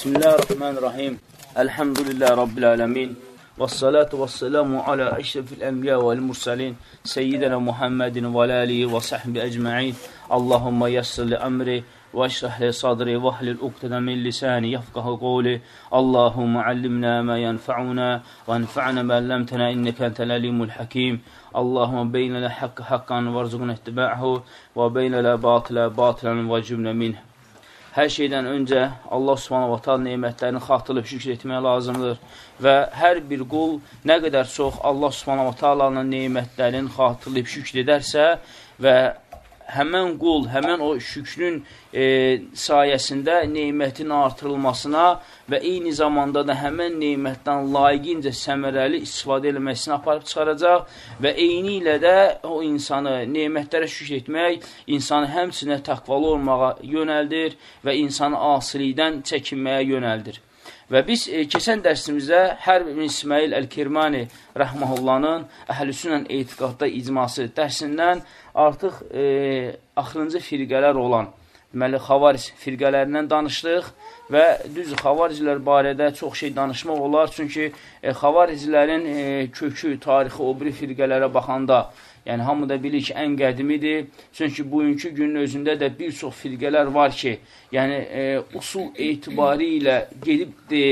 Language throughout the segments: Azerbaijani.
Bismillahirrahmanirrahim. Elhamdülillah Rabbil alemin. Və salatu və selamu alə əşrəfil ənbiya və mursalin seyyidənə Muhammedin və alihi və sahbi əcma'in. Allahumma yassir li əmri və əşrəh li sadri və ahlil uqtədə min lisani yafqahu qawli. Allahumma allimna ma yanfa'una və anfa'na ma allamtana innaka antal alimul hakim. Allahumma beynə haqqı haqqan varzuqna ittiba'hu və beynə batıla batılan və cümlə minhu. Hər şeydən öncə Allah subhanahu wa ta'ala neymətlərini xatırlayıb şükür etmək lazımdır və hər bir qul nə qədər çox Allah subhanahu wa ta'alanın neymətlərini xatırlayıb şükür edərsə və həmən qul, həmən o şükrün e, sayəsində neymətin artırılmasına və eyni zamanda da həmən neymətdən layiqincə səmərəli istifadə eləməsinə aparıb çıxaracaq və eyni ilə də o insanı neymətlərə şükr etmək, insanı həmçinə təqvalı olmağa yönəldir və insanı asilikdən çəkinməyə yönəldir. Və biz e, keçən dərsimizdə Hərb ibn İsmail Əl-Kirmani rəhməhullanın əhlüsünən etiqadda icması dərsindən artıq e, axırıncı firqələr olan, deməli, xavariz firqələrindən danışdıq və düz xavaricilər barədə çox şey danışmaq olar, çünki e, xavaricilərin e, kökü, tarixi o biri firqələrə baxanda Yəni, hamı da bilir ki, ən qədimidir. Çünki bugünkü günün özündə də bir çox firqələr var ki, yəni e, usul etibarı ilə gedib e,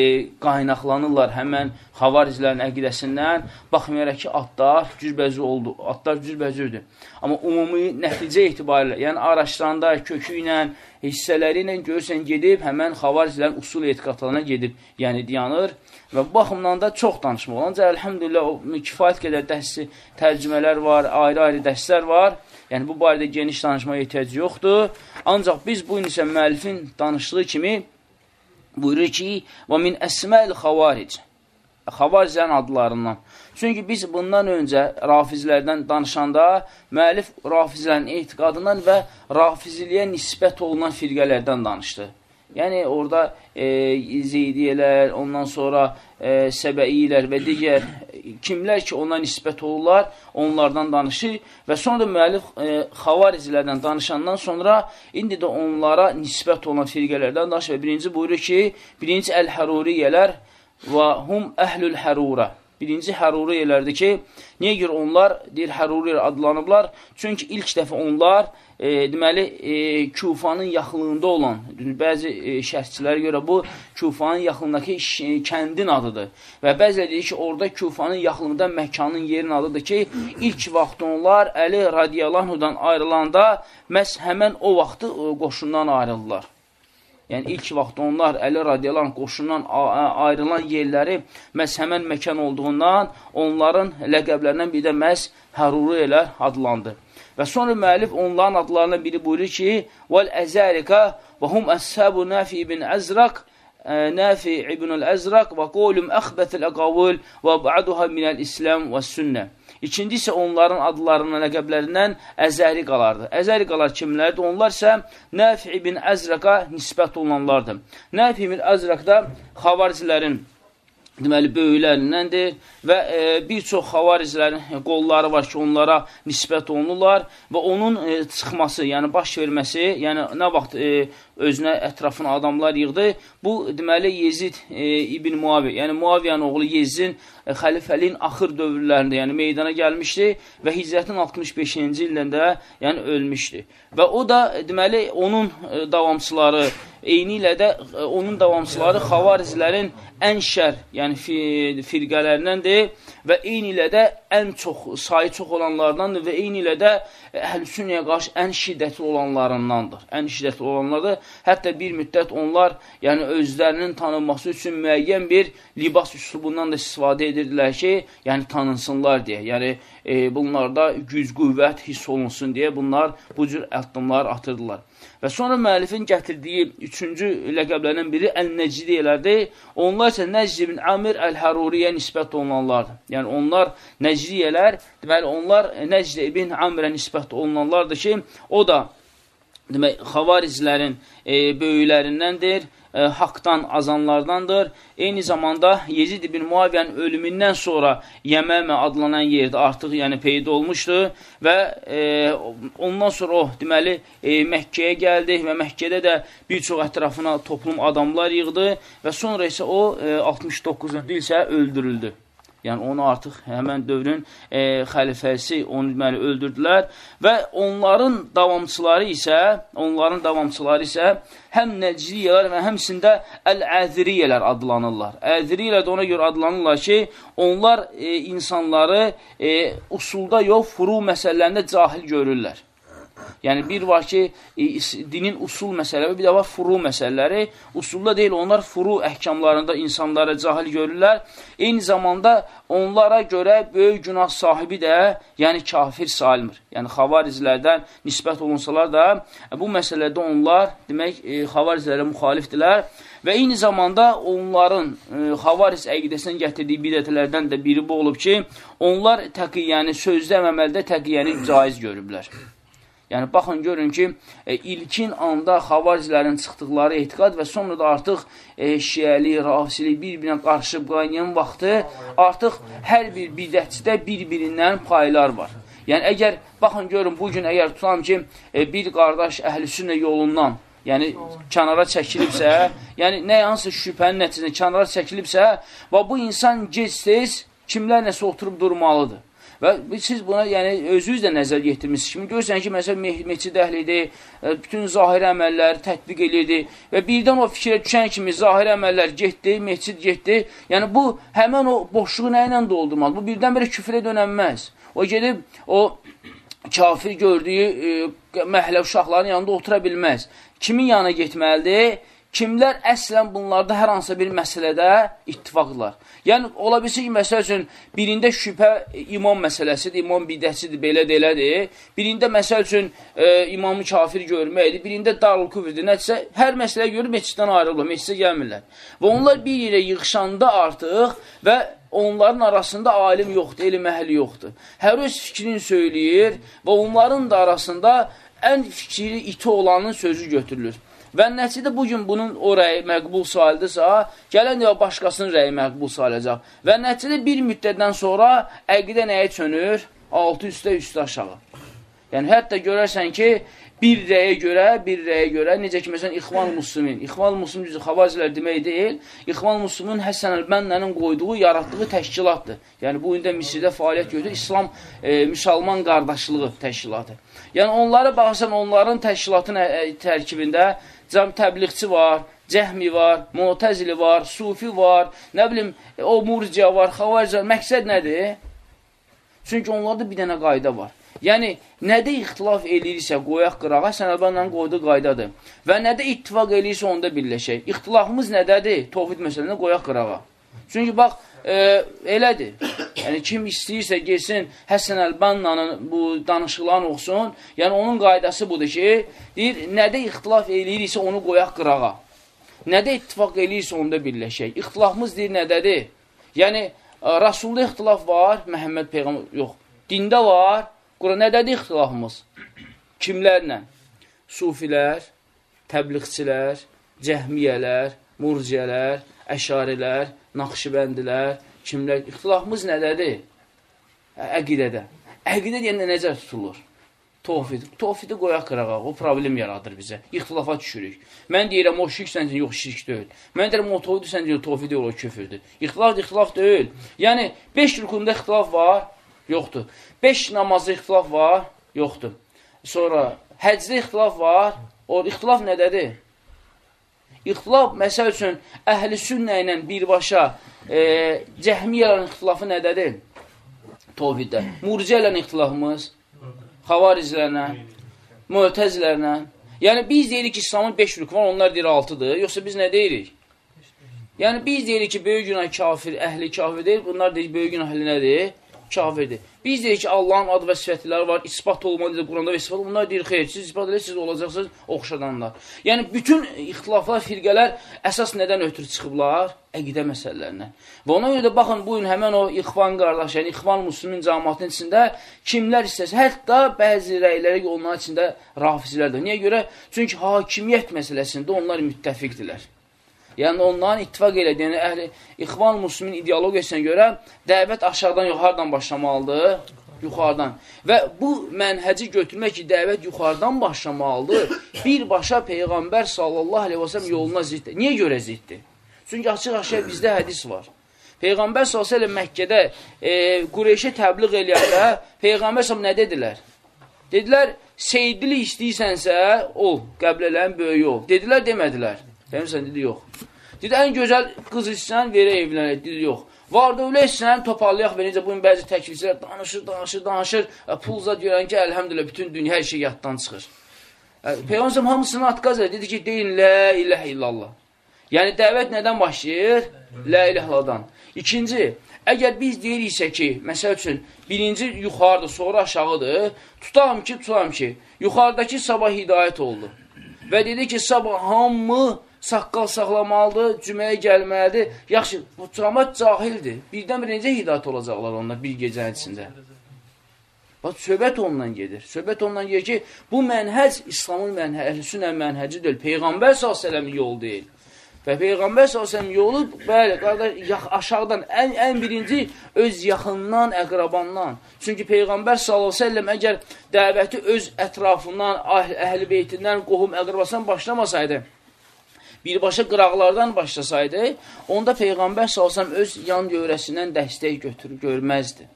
qaynaqlanırlar həmən xavaricilərin əqidəsindən. Baxmayaraq ki, atlar cüzbəzi oldu, atlar cüzbəzidir. Amma ümumi nəticə etibarilə, yəni araşdıranda kökü ilə, hissələri ilə görürsən gedib, həmən xavaricilərin usul etiqatlarına gedib, yəni diyanır. Və bu baxımdan da çox danışmaq. Ancaq əlhəmdülillah o kifayət qədər dəhsi tərcümələr var, ayrı-ayrı dərslər var. Yəni bu barədə geniş danışmaya ehtiyac yoxdur. Ancaq biz bu gün isə müəllifin danışdığı kimi buyurur ki, "Və min əsməl xavaric" Xavariclərin adlarından. Çünki biz bundan öncə rafizlərdən danışanda müəllif rafizlərin etiqadından və rafiziliyə nisbət olunan firqələrdən danışdı. Yəni, orada e, Zeydiyələr, ondan sonra e, Səbəiyilər və digər kimlər ki, ona nisbət olurlar, onlardan danışır və sonra da müəllif e, xavarizlərdən danışandan sonra indi də onlara nisbət olan firqələrdən danışır birinci buyurur ki, birinci əl-həruriyyələr və hum əhlül Birinci həruriyyələrdir ki, niyə görə onlar deyir həruriyyələr adlanıblar? Çünki ilk dəfə onlar e, deməli, e, Kufanın yaxınlığında olan, bəzi e, şərhçilərə görə bu Kufanın yaxınındakı e, kəndin adıdır. Və bəzilə deyir ki, orada Kufanın yaxınlığında məkanın yerin adıdır ki, ilk vaxt onlar Əli radiyalanhudan ayrılanda məhz həmən o vaxtı e, qoşundan ayrıldılar. Yəni, ilk vaxt onlar Əli radiyalan qoşundan ayrılan yerləri məhz həmən məkan olduğundan onların ləqəblərindən bir də məhz Həruri elə adlandı. Və sonra müəllif onların adlarına biri buyurur ki, və hum əshəbu Nafi ibn Əzraq, Nafi ibn Əzraq və qolum əxbətil əqavul və ba'duha minəl İslam və sünnə. İkinci isə onların adlarının ləqəblərindən Əzəri qalardı. Əzəri qalar kimlərdir? Onlar isə Nafi ibn Əzraqa nisbət olunanlardır. Nafi ibn Əzraq da xavaricilərin deməli, böyüklərindəndir və e, bir çox xavariclərin qolları var ki, onlara nisbət olunurlar və onun e, çıxması, yəni baş verməsi, yəni nə vaxt e, özünə ətrafına adamlar yığdı. Bu, deməli, Yezid e, İbn Muavi, yəni Muaviyanın oğlu Yezidin e, xəlifəliyin axır dövrlərində, yəni meydana gəlmişdi və hicrətin 65-ci ilində, yəni ölmüşdü. Və o da, deməli, onun e, davamçıları, eyni ilə də e, onun davamçıları xavaricilərin ən şər, yəni firqələrindəndir və eyni ilə də ən çox, sayı çox olanlardandır və eyni ilə də əhl-sünnəyə qarşı ən şiddətli olanlarındandır. Ən şiddətli olanlardır. Hətta bir müddət onlar, yəni özlərinin tanınması üçün müəyyən bir libas üslubundan da istifadə edirdilər ki, yəni tanınsınlar deyə. Yəni e, bunlarda güc, qüvvət hiss olunsun deyə bunlar bu cür əddimlar atırdılar. Və sonra müəllifin gətirdiyi üçüncü ləqəblərindən biri Əl-Nəcidiyələrdir. Onlar isə Nəcd ibn Amir Əl-Həruriyə nisbət olunanlardır. Yəni onlar Nəcidiyələr, deməli onlar Nəcd ibn Amirə nisbət olunanlardır ki, o da demək, xavariclərin e, böyüklərindəndir e, haqdan azanlardandır. Eyni zamanda Yezid ibn Muaviyyənin ölümündən sonra Yəməmə adlanan yerdə artıq yəni peyda olmuşdu və e, ondan sonra o deməli e, Məkkəyə gəldi və Məkkədə də bir çox ətrafına toplum adamlar yığdı və sonra isə o e, 69-cu il isə öldürüldü. Yəni onu artıq həmən dövrün e, xəlifəsi onu deməli öldürdülər və onların davamçıları isə, onların davamçıları isə həm nəcriyələr və həmsində əl-əziriyələr adlanırlar. Əziriyələr də ona görə adlanırlar ki, onlar e, insanları e, usulda yox, furu məsələlərində cahil görürlər. Yəni, bir var ki, e, dinin usul məsələləri, bir də var furu məsələləri. Usulda deyil, onlar furu əhkamlarında insanlara cahil görürlər. Eyni zamanda onlara görə böyük günah sahibi də, yəni kafir sayılmır. Yəni, xavarizlərdən nisbət olunsalar da, bu məsələdə onlar, demək, e, xavarizlərə müxalifdirlər. Və eyni zamanda onların e, xavariz əqidəsindən gətirdiyi bidətlərdən də biri bu olub ki, onlar təqiyyəni, sözdə və əməldə təqiyyəni caiz görüblər. Yəni, baxın, görün ki, e, ilkin anda xavaricilərin çıxdıqları etiqad və sonra da artıq e, şiəli, rafisili bir-birinə qarışıb qaynayan vaxtı artıq hər bir bidətçidə bir-birindən paylar var. Yəni, əgər, baxın, görün, bugün əgər tutam ki, e, bir qardaş əhlüsünlə yolundan, yəni kənara çəkilibsə, yəni nə yansı şübhənin nəticəsində kənara çəkilibsə, və bu insan gec-tez kimlər nəsə oturub durmalıdır. Və siz buna yəni, özünüz də nəzər yetirmişsiniz. Kimi görürsən ki, məsələn, meçid əhlidir, e, bütün zahir əməlləri tətbiq edirdi və birdən o fikrə düşən kimi zahir əməllər getdi, meçid getdi. Yəni, bu həmən o boşluğu nə ilə doldurmalı? Bu birdən belə küfrə dönənməz. O gedib, o kafir gördüyü e, məhlə uşaqların yanında otura bilməz. Kimin yanına getməlidir? Kimlər əslən bunlarda hər hansısa bir məsələdə ittifaqdırlar. Yəni, ola bilsin ki, məsəl üçün, birində şübhə imam məsələsidir, imam bidətçidir, belə də elədir. Birində, məsəl üçün, e, imamı kafir görməkdir, birində darul küfrdir. Nəticə, hər məsələyə görə meçiddən ayrılırlar, meçidə gəlmirlər. Və onlar bir yerə yığışanda artıq və onların arasında alim yoxdur, elm əhli yoxdur. Hər öz fikrini söyləyir və onların da arasında ən fikri iti olanın sözü götürülür. Və nəticədə bugün bunun o rəyi məqbul sayıldısa, gələn ya başqasının rəyi məqbul sayılacaq. Və nəticədə bir müddətdən sonra əqidə nəyə çönür? Altı üstə, üstə aşağı. Yəni, hətta görərsən ki, bir rəyə görə, bir rəyə görə, necə ki, məsələn, İxvan Müslümin, İxvan Müslümin düzü xavazilər demək deyil, İxvan Müslümin Həsən Əlbənnənin qoyduğu, yaratdığı təşkilatdır. Yəni, bu ində Misirdə fəaliyyət gördür, İslam, e, müsəlman qardaşlığı təşkilatı. Yəni, onlara baxırsan, onların təşkilatın e, tərkibində cəm təbliğçi var, cəhmi var, mutəzili var, sufi var, nə bilim, o murciya var, xavaricə, məqsəd nədir? Çünki onlarda bir dənə qayda var. Yəni, nədə ixtilaf eləyirsə, qoyaq qırağa, sənəbənlə qoyduğu qaydadır. Və nədə ittifaq eləyirsə, onda birləşək. İxtilafımız nədədir? Tovhid məsələsində qoyaq qırağa. Çünki, bax, e, elədir. Yəni, kim istəyirsə, gelsin Həsən Əlbannanın bu danışıqlarını oxusun. Yəni, onun qaydası budur ki, deyir, nədə ixtilaf eləyirsə, onu qoyaq qırağa. Nədə ittifaq eləyirsə, onda birləşək. İxtilafımız deyir, nədədir? Yəni, Rasulda ixtilaf var, Məhəmməd Peyğəmbər, yox. Dində var, Qura nədədir ixtilafımız? Kimlərlə? Sufilər, təbliğçilər, cəhmiyələr, murciyələr, əşarilər, naqşibəndilər, kimlər, ixtilafımız nədədir? Əqidədə. Əqidə deyəndə necə tutulur? Tovfid. Tovfidi qoyaq qırağa, o problem yaradır bizə. İxtilafa düşürük. Mən deyirəm, o şirk sən yox, şirk deyil. Mən deyirəm, o tovfid sən deyirəm, tovfid deyil, o küfürdür. İxtilaf, ixtilaf deyil. Yəni, 5 rükunda ixtilaf var, yoxdur. 5 namazda ixtilaf var, yoxdur. Sonra, həcdə ixtilaf var, o ixtilaf nədədir? İxtilaf, məsəl üçün, əhl-i sünnə ilə birbaşa e, cəhmiyyələrin ixtilafı nədədir? Tovhiddə. Murciyələrin ixtilafımız, xavariclərlə, müətəzlərlə. Yəni, biz deyirik ki, İslamın 5 rükü var, onlar deyir 6-dır. Yoxsa biz nə deyirik? Yəni, biz deyirik ki, böyük günah kafir, əhli kafir deyil, bunlar deyir, böyük günah əhli nədir? Kafirdir. Biz deyik ki, Allahın adı və sifətləri var, ispat olmalıdır Quranda və ispat olmalıdır. Deyir, xeyr, siz ispat edək, siz olacaqsınız oxşadanlar. Yəni, bütün ixtilaflar, firqələr əsas nədən ötürü çıxıblar? Əqidə məsələlərindən. Və ona görə də baxın, bugün həmən o ixvan qardaş, yəni ixvan muslimin cəmatının içində kimlər istəsə, hətta bəzi rəyləri onların içində rafizlərdir. Niyə görə? Çünki hakimiyyət məsələsində onlar müttəfiqdirlər. Yəni onların ittifaq elədi. Yəni əhli İxvan Müslümin ideologiyasına görə dəvət aşağıdan yuxarıdan başlamalıdır yuxarıdan. Və bu mənhəci götürmək ki, dəvət yuxarıdan başlamalıdır, birbaşa Peyğəmbər sallallahu aleyhi və sələm yoluna ziddir. Niyə görə ziddir? Çünki açıq-aşıq bizdə hədis var. Peyğəmbər sallallahu aleyhi Məkkədə e, Qureyşə təbliğ eləyəndə Peyğəmbər sallallahu nə dedilər? Dedilər, seyidlik istəyirsənsə, ol, qəblələrin böyüyü ol. Dedilər, demədilər. Peyğəmbər dedi, yox. Dedi, ən gözəl qız istəyən, verə evlənək. Dedi, yox. Var dövlətsən, toparlayaq və necə bugün bəzi təklifçilər danışır, danışır, danışır, pulza görən ki, əlhəmdülə bütün dünya hər şey yaddan çıxır. Peyğəmbər hamısını atqaz edir, dedi ki, deyin, lə iləhə illallah. Yəni, dəvət nədən başlayır? Lə iləhəlladan. İkinci, əgər biz deyiriksə ki, məsəl üçün, birinci yuxarıdır, sonra aşağıdır, tutam ki, tutam ki, yuxarıdakı sabah hidayət oldu. Və dedi ki, sabah hamı saqqal saxlamalıdır, cüməyə gəlməlidir. Yaxşı, bu cəmat cahildir. Birdən-bir necə hidayət olacaqlar onlar bir gecənin içində? Bax, söhbət ondan gedir. Söhbət ondan gedir ki, bu mənhəc İslamın mənhəci, əhlüsünə mənhəci deyil. Peyğəmbər s.ə.v yol deyil. Və Peyğəmbər s.ə.v yolu, bəli, qardaş, aşağıdan, ən, ən birinci öz yaxından, əqrabandan. Çünki Peyğəmbər s.ə.v əgər dəvəti öz ətrafından, əhl-i beytindən, qohum, əqrabasından başlamasaydı, birbaşa qıraqlardan başlasaydı, onda Peyğəmbər salsam öz yan yörəsindən dəstək götürür, görməzdi.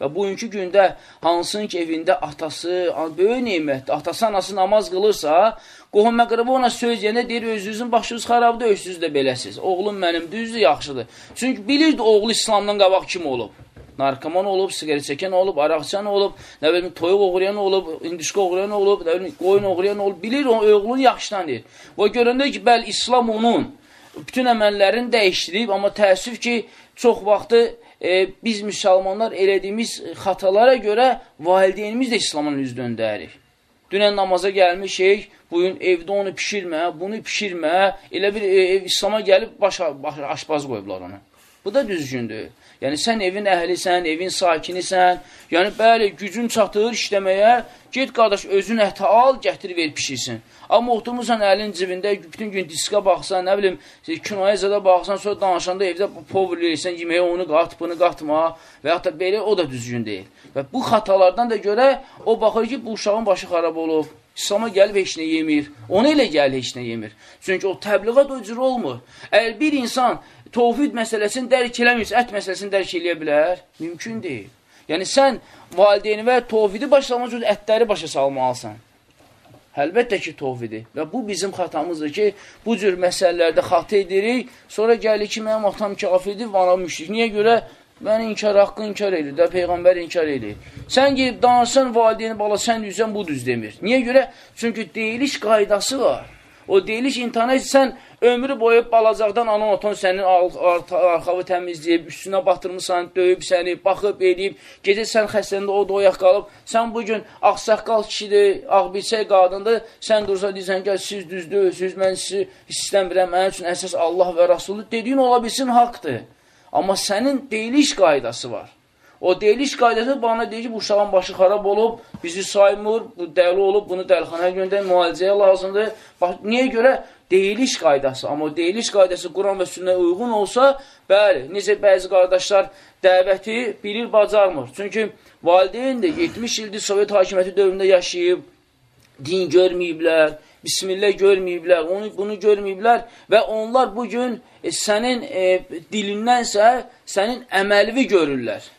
Və bugünkü gündə hansının ki, evində atası, böyük neymətdir, atası, anası namaz qılırsa, qohum məqrəbə ona söz deyəndə deyir, özünüzün başınız xarabdır, özünüz də beləsiz. Oğlum mənim düzdür, yaxşıdır. Çünki bilirdi oğlu İslamdan qabaq kim olub narkoman olub, siqaret çəkən olub, araqçan olub, nə bilim, toyuq oğrayan olub, indişka oğrayan olub, nə bilim, qoyun oğrayan olub, bilir o oğlunu yaxşıdan deyir. Və görəndə ki, bəl, İslam onun bütün əməllərini dəyişdirib, amma təəssüf ki, çox vaxtı e, biz müsəlmanlar elədiyimiz xatalara görə valideynimiz də İslamın üz döndərik. Dünən namaza gəlmişik, bugün evdə onu pişirmə, bunu pişirmə, elə bir e, İslama gəlib baş, baş, aşpaz qoyublar onu. Bu da düzgündür. Yəni, sən evin əhlisən, evin sakinisən, yəni, bəli, gücün çatır işləməyə, get qardaş, özün əhti al, gətir, ver, pişirsin. Amma oturmursan əlin cibində, bütün gün diska baxsan, nə bilim, kinoya zada baxsan, sonra danışanda evdə povr verirsən, yeməyə onu qat, bunu qatma və yaxud da belə, o da düzgün deyil. Və bu xatalardan da görə o baxır ki, bu uşağın başı xarab olub, İslam'a gəlib heç nə yemir. Ona elə gəl heç nə yemir. Çünki o təbliğat o cür olmur. Əgər bir insan tovhid məsələsini dərk eləmirsə, ət məsələsini dərk eləyə bilər? Mümkün deyil. Yəni, sən valideyni və tovhidi başlamaq üçün ətləri başa salmalısan. Əlbəttə ki, tovhidi. Və bu bizim xatamızdır ki, bu cür məsələlərdə xatı edirik, sonra gəlir ki, mənim atam kafirdir, vana müşrik. Niyə görə? Mən inkar haqqı inkar edir, də Peyğəmbər inkar edir. Sən gelib danışsan valideyni bala, sən düzsən, bu düz demir. Niyə görə? Çünki deyiliş qaydası var. O deyiliş imtihana sən ömrü boyu balacaqdan anan otan sənin arxavı təmizləyib, üstünə batırmısan, döyüb səni, baxıb, edib, gecə sən xəstəndə o doyaq qalıb, sən bugün ağsaqqal kişidir, ağbilsək qadındır, sən dursa deyirsən ki, siz düzdür, siz mən sizi istəmirəm, mənim üçün əsas Allah və Rasulü dediyin ola bilsin haqdır. Amma sənin deyiliş qaydası var. O deyiliş qaydası bana deyir ki, bu uşağın başı xarab olub, bizi saymır, bu dəli olub, bunu dəlxanaya göndər, müalicəyə lazımdır. Bax, niyə görə? Deyiliş qaydası. Amma o deyiliş qaydası Quran və sünnəyə uyğun olsa, bəli, necə bəzi qardaşlar dəvəti bilir, bacarmır. Çünki valideyn də 70 ildir Sovet hakimiyyəti dövründə yaşayıb, din görməyiblər, bismillah görməyiblər, onu, bunu görməyiblər və onlar bugün e, sənin e, dilindən sənin əməlvi görürlər.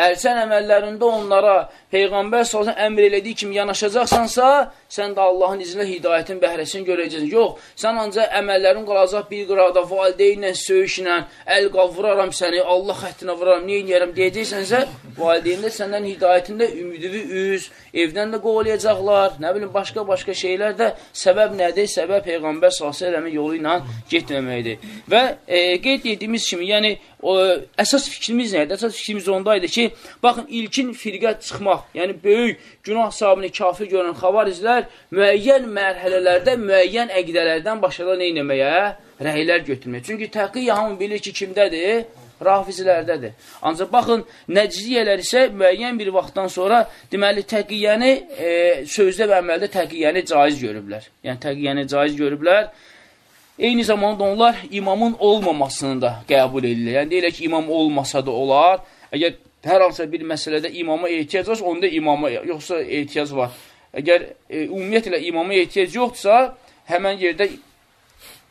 Əgər sən əməllərində onlara Peyğəmbər sallallahu əmr elədiyi kimi yanaşacaqsansa, sən də Allahın izni ilə hidayətin bəhrəsini görəcəksən. Yox, sən ancaq əməllərin qalacaq bir qıraqda valideynlə, söyüşlə, əl qavuraram səni, Allah xəttinə vuraram, niyə eləyərəm deyəcəksənsə, valideyn də səndən hidayətində ümidivi üz, evdən də qovalayacaqlar, nə bilim, başqa-başqa şeylər də səbəb nədir? Səbəb Peyğəmbər sallallahu yolu ilə getməməkdir. Və e, qeyd etdiyimiz kimi, yəni o, əsas fikrimiz nədir? Əsas fikrimiz ondaydı ki, baxın, ilkin firqə çıxmaq, yəni böyük günah sahabını kafir görən xavarizlər müəyyən mərhələlərdə, müəyyən əqidələrdən başladılar nə eləməyə? Rəylər götürməyə. Çünki təqiyyə hamı bilir ki, kimdədir? Rafizlərdədir. Ancaq baxın, nəcziyyələr isə müəyyən bir vaxtdan sonra deməli təqiyyəni e, sözdə və əməldə təqiyyəni caiz görüblər. Yəni təqiyyəni caiz görüblər eyni zamanda onlar imamın olmamasını da qəbul edirlər. Yəni, deyirlər ki, imam olmasa da olar. Əgər hər hansısa bir məsələdə imama ehtiyac varsa, onda imama yoxsa ehtiyac var. Əgər e, ümumiyyətlə imama ehtiyac yoxdursa, həmən yerdə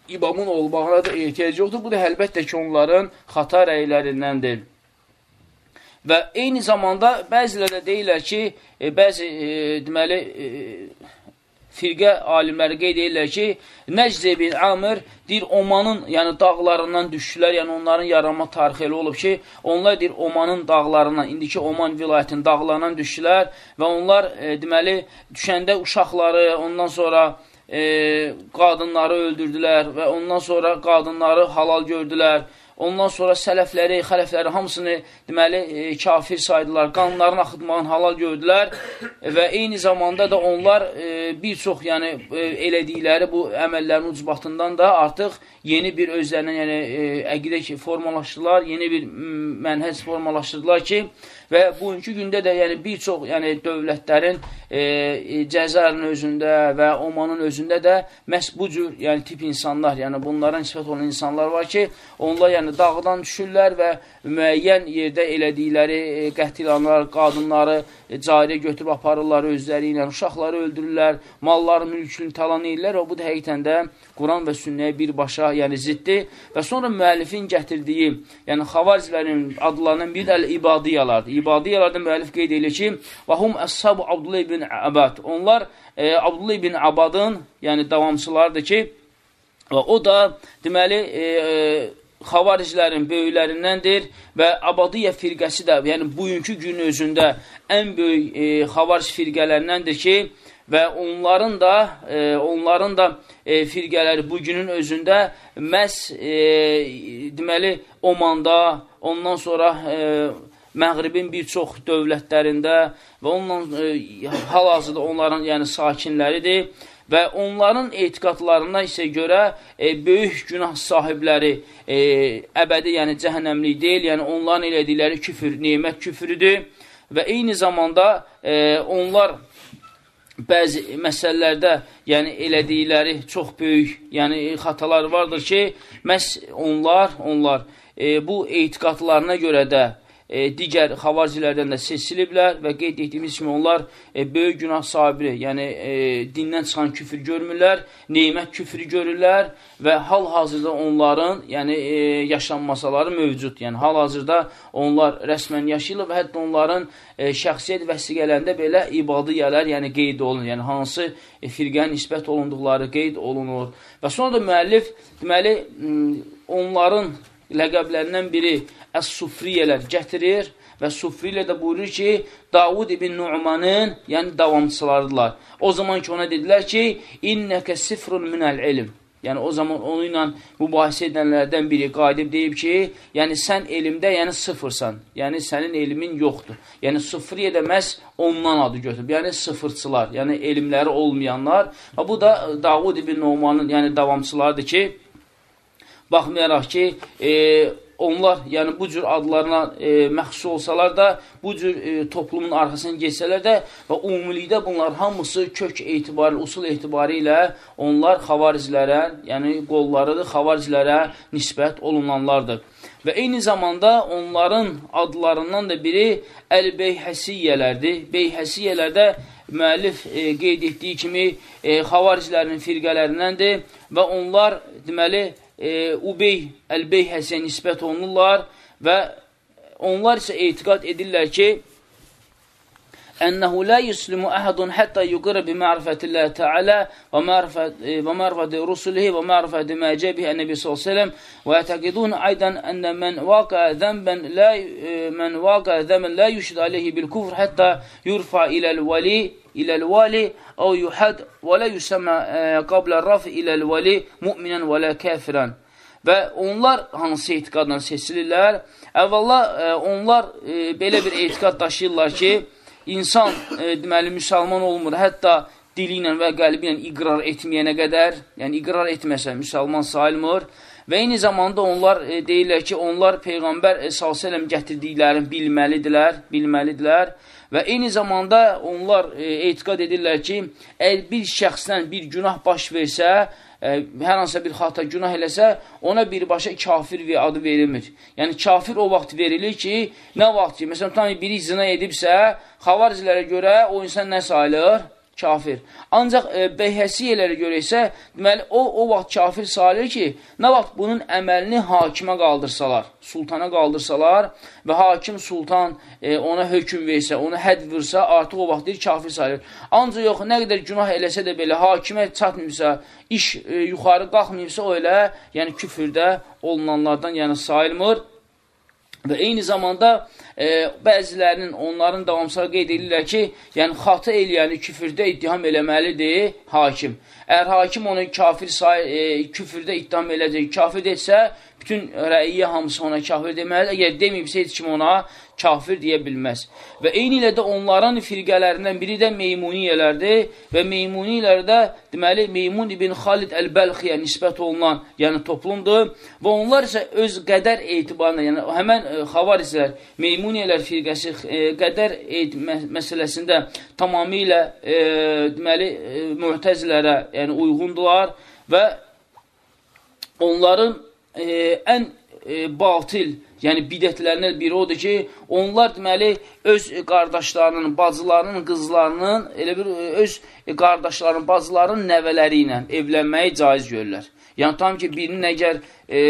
imamın olmağına da ehtiyac yoxdur. Bu da əlbəttə ki, onların xata rəylərindəndir. Və eyni zamanda bəziləri deyirlər ki, e, bəzi e, deməli e, firqə alimləri qeyd edirlər ki, Nəcd bin Amr deyir Omanın, yəni dağlarından düşdülər, yəni onların yaranma tarixi elə olub ki, onlar deyir Omanın dağlarından, indiki Oman vilayətinin dağlarından düşdülər və onlar e, deməli düşəndə uşaqları, ondan sonra e, qadınları öldürdülər və ondan sonra qadınları halal gördülər Ondan sonra sələfləri, xələfləri hamısını deməli e, kafir saydılar, qanlarını axıtmağın halal gördülər və eyni zamanda da onlar e, bir çox yəni e, elədikləri bu əməllərin ucbatından da artıq yeni bir özlərinə yəni e, əqidə formalaşdılar, yeni bir mənhəc formalaşdırdılar ki, Və bugünkü gündə də yəni bir çox yəni dövlətlərin e, e, Cəzairinin özündə və Omanın özündə də məhz bu cür yəni tip insanlar, yəni bunlara nisbət olan insanlar var ki, onlar yəni dağdan düşürlər və müəyyən yerdə elədikləri e, qətilanlar, qadınları cariyə götürüb aparırlar özləri ilə, uşaqları öldürürlər, malları, mülkünü talan edirlər və bu da həqiqətən də Quran və sünnəyə birbaşa, yəni ziddir. Və sonra müəllifin gətirdiyi, yəni xavaricilərin adlarının bir də ibadiyalardır. İbadiyalarda müəllif qeyd edir ki, və hum əs-sabu Abdullah ibn Abad. Onlar e, Abdullah ibn Abadın, yəni davamçılardır ki, və o da deməli e, e, xavaricilərin böyüklərindəndir və Abadiyyə firqəsi də, yəni bugünkü gün özündə ən böyük e, xavaric firqələrindəndir ki, və onların da e, onların da e, firqələri bu günün özündə məhz e, deməli Omanda, ondan sonra e, Məğribin bir çox dövlətlərində və onunla e, hal-hazırda onların yəni sakinləridir və onların etiqadlarına isə görə e, böyük günah sahibləri e, əbədi, yəni cəhənnəmlik deyil, yəni onların elədikləri küfür, nemət küfürüdür. Və eyni zamanda e, onlar bəzi məsələlərdə yəni elədikləri çox böyük yəni xatalar vardır ki, məhz onlar, onlar e, bu etiqadlarına görə də e, digər xavaricilərdən də seçiliblər və qeyd etdiyimiz kimi onlar e, böyük günah sahibi, yəni e, dindən çıxan küfür görmürlər, neymət küfrü görürlər və hal-hazırda onların yəni, e, yaşanmasaları mövcud. Yəni, hal-hazırda onlar rəsmən yaşayırlar və hətta onların e, şəxsiyyət vəsiqələrində belə ibadiyyələr yəni, qeyd olunur. Yəni, hansı e, firqənin nisbət olunduqları qeyd olunur. Və sonra da müəllif, deməli, onların ləqəblərindən biri əs-sufriyələr gətirir və sufriyə də buyurur ki, Davud ibn Nu'manın, yəni davamçılardılar. O zaman ki, ona dedilər ki, innəkə sifrun minəl ilm. Yəni, o zaman onu ilə mübahisə edənlərdən biri qaydib deyib ki, yəni sən elmdə, yəni sıfırsan, yəni sənin elmin yoxdur. Yəni, sıfriyə də məhz ondan adı götürüb, yəni sıfırçılar, yəni elmləri olmayanlar. Və bu da Davud ibn Nu'manın, yəni davamçılardır ki, baxmayaraq ki, e, onlar, yəni bu cür adlarına e, məxsus olsalar da, bu cür e, toplumun arxasına geçsələr də və umumilikdə bunlar hamısı kök etibarı, usul etibarı ilə onlar xavaricilərə, yəni qollarıdır, xavaricilərə nisbət olunanlardır. Və eyni zamanda onların adlarından da biri Əl-Beyhəsiyyələrdir. Beyhəsiyyələrdə müəllif e, qeyd etdiyi kimi e, xavaricilərin firqələrindəndir və onlar deməli e, Ubey Əl-Beyhəsə nisbət olunurlar və onlar isə etiqad edirlər ki, ənəhu lə yüslimu əhədun hətta yuqirə bi mərifətilləh təalə və mərifəti rusulihi və mərifəti məcəbihi ənəbi s.ə.v və ətəqidun aydən ənə mən vaqə zəmbən lə mən vaqə zəmbən lə yüşid aleyhi bil kufr hətta yurfa iləl vəli iləl vəli əv yuhəd və lə yüsəmə qablə raf iləl vəli müminən və lə kafirən və onlar hansı etiqadla seçilirlər? Əvvəlla onlar belə bir etiqad daşıyırlar ki, insan e, deməli müsəlman olmur, hətta dili ilə və qəlbi ilə iqrar etməyənə qədər, yəni iqrar etməsə müsəlman sayılmır. Və eyni zamanda onlar e, deyirlər ki, onlar Peyğəmbər e, s.ə.v gətirdiklərini bilməlidirlər, bilməlidirlər. Və eyni zamanda onlar e, etiqad edirlər ki, əgər bir şəxsdən bir günah baş versə, hər hansısa bir xata günah eləsə, ona birbaşa kafir adı verilmir. Yəni, kafir o vaxt verilir ki, nə vaxt ki, məsələn, tam biri zina edibsə, xavaricilərə görə o insan nə sayılır? Kafir. Ancaq e, beyhəsiyyələrə görə isə, deməli, o, o vaxt kafir sayılır ki, nə vaxt bunun əməlini hakimə qaldırsalar, sultana qaldırsalar və hakim sultan e, ona hökum versə, ona həd vursa, artıq o vaxt deyir, kafir sayılır. Ancaq yox, nə qədər günah eləsə də belə, hakimə çatmırsa, iş e, yuxarı qalxmayıbsa, o elə, yəni küfürdə olunanlardan yəni sayılmır. Və eyni zamanda e, bəzilərinin, onların davamsarı qeyd edirlər ki, yəni xatı eləyəni küfürdə ittiham eləməlidir hakim. Əgər hakim onu kafir say, e, küfürdə ittiham eləyəcək, kafir etsə, bütün rəiyyə hamısı ona kafir deməlidir. Əgər deməyibsə, heç kim ona kafir deyə bilməz. Və eyni ilə də onların firqələrindən biri də meymuniyələrdir və meymunilərdə deməli Meymun ibn Xalid əl-Bəlxiyə nisbət olunan, yəni toplumdur və onlar isə öz qədər etibarına, yəni həmən e, xavarizlər, meymuniyələr firqəsi e, qədər məsələsində tamamilə e, deməli e, mühtəzilərə, yəni uyğundular və onların e, ən e, batil yəni bidətlərindən biri odur ki, onlar deməli öz qardaşlarının, bacılarının, qızlarının, elə bir öz qardaşlarının, bacılarının nəvələri ilə evlənməyi caiz görürlər. Yəni tam ki, birinin əgər e,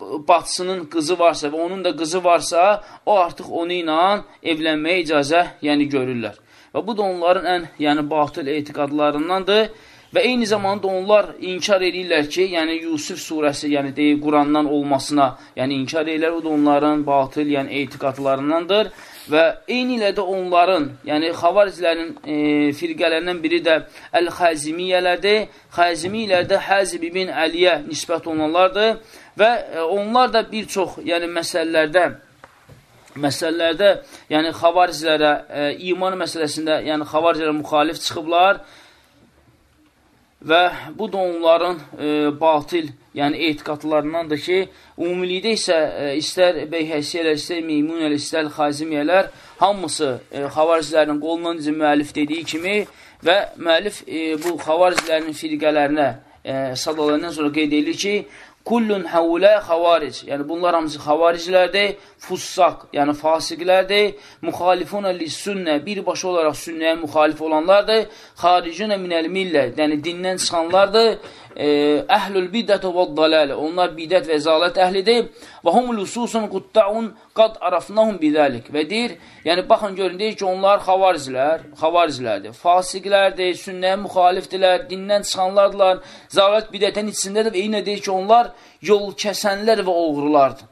bacısının qızı varsa və onun da qızı varsa, o artıq onu ilə evlənməyə icazə yəni görürlər. Və bu da onların ən yəni batıl etiqadlarındandır. Və eyni zamanda onlar inkar edirlər ki, yəni Yusuf surəsi, yəni deyil, Qurandan olmasına, yəni inkar edirlər, o da onların batıl, yəni etiqadlarındandır. Və eyni ilə də onların, yəni xavaricilərin e, firqələrindən biri də Əl-Xəzimiyyələrdir. Xəzimiyələrdə Həzib ibn Əliyə nisbət olunanlardır və e, onlar da bir çox yəni məsələlərdə məsələlərdə, yəni xavaricilərə, e, iman məsələsində, yəni xavaricilərə müxalif çıxıblar və bu da onların e, batil, yəni etiqatlarındandır ki, ümumilikdə isə e, istər beyhəsiyyələr, istər meymunələr, istər xazimiyyələr, hamısı e, xavaricilərin qolundan müəllif dediyi kimi və müəllif e, bu xavaricilərin firqələrinə e, sadalarından sonra qeyd edir ki, Kullun həvlə xavaric, yəni bunlar hamısı xavariclərdir, fussaq, yəni fasiqlərdir, müxalifuna lissünnə, birbaşa olaraq sünnəyə müxalif olanlardır, xaricunə minəl millə, yəni dindən çıxanlardır, əhlül bidətə və dalalə, onlar bidət və zalət əhlidir və hum lususun quttaun qad arafnahum bidəlik və deyir, yəni baxın görün, deyir ki, onlar xavarizlər, xavarizlərdir, fasiqlərdir, sünnəyə müxalifdirlər, dindən çıxanlardılar, zalət bidətən içindədir. Və eyni deyir ki, onlar yol kəsənlər və oğrulardır.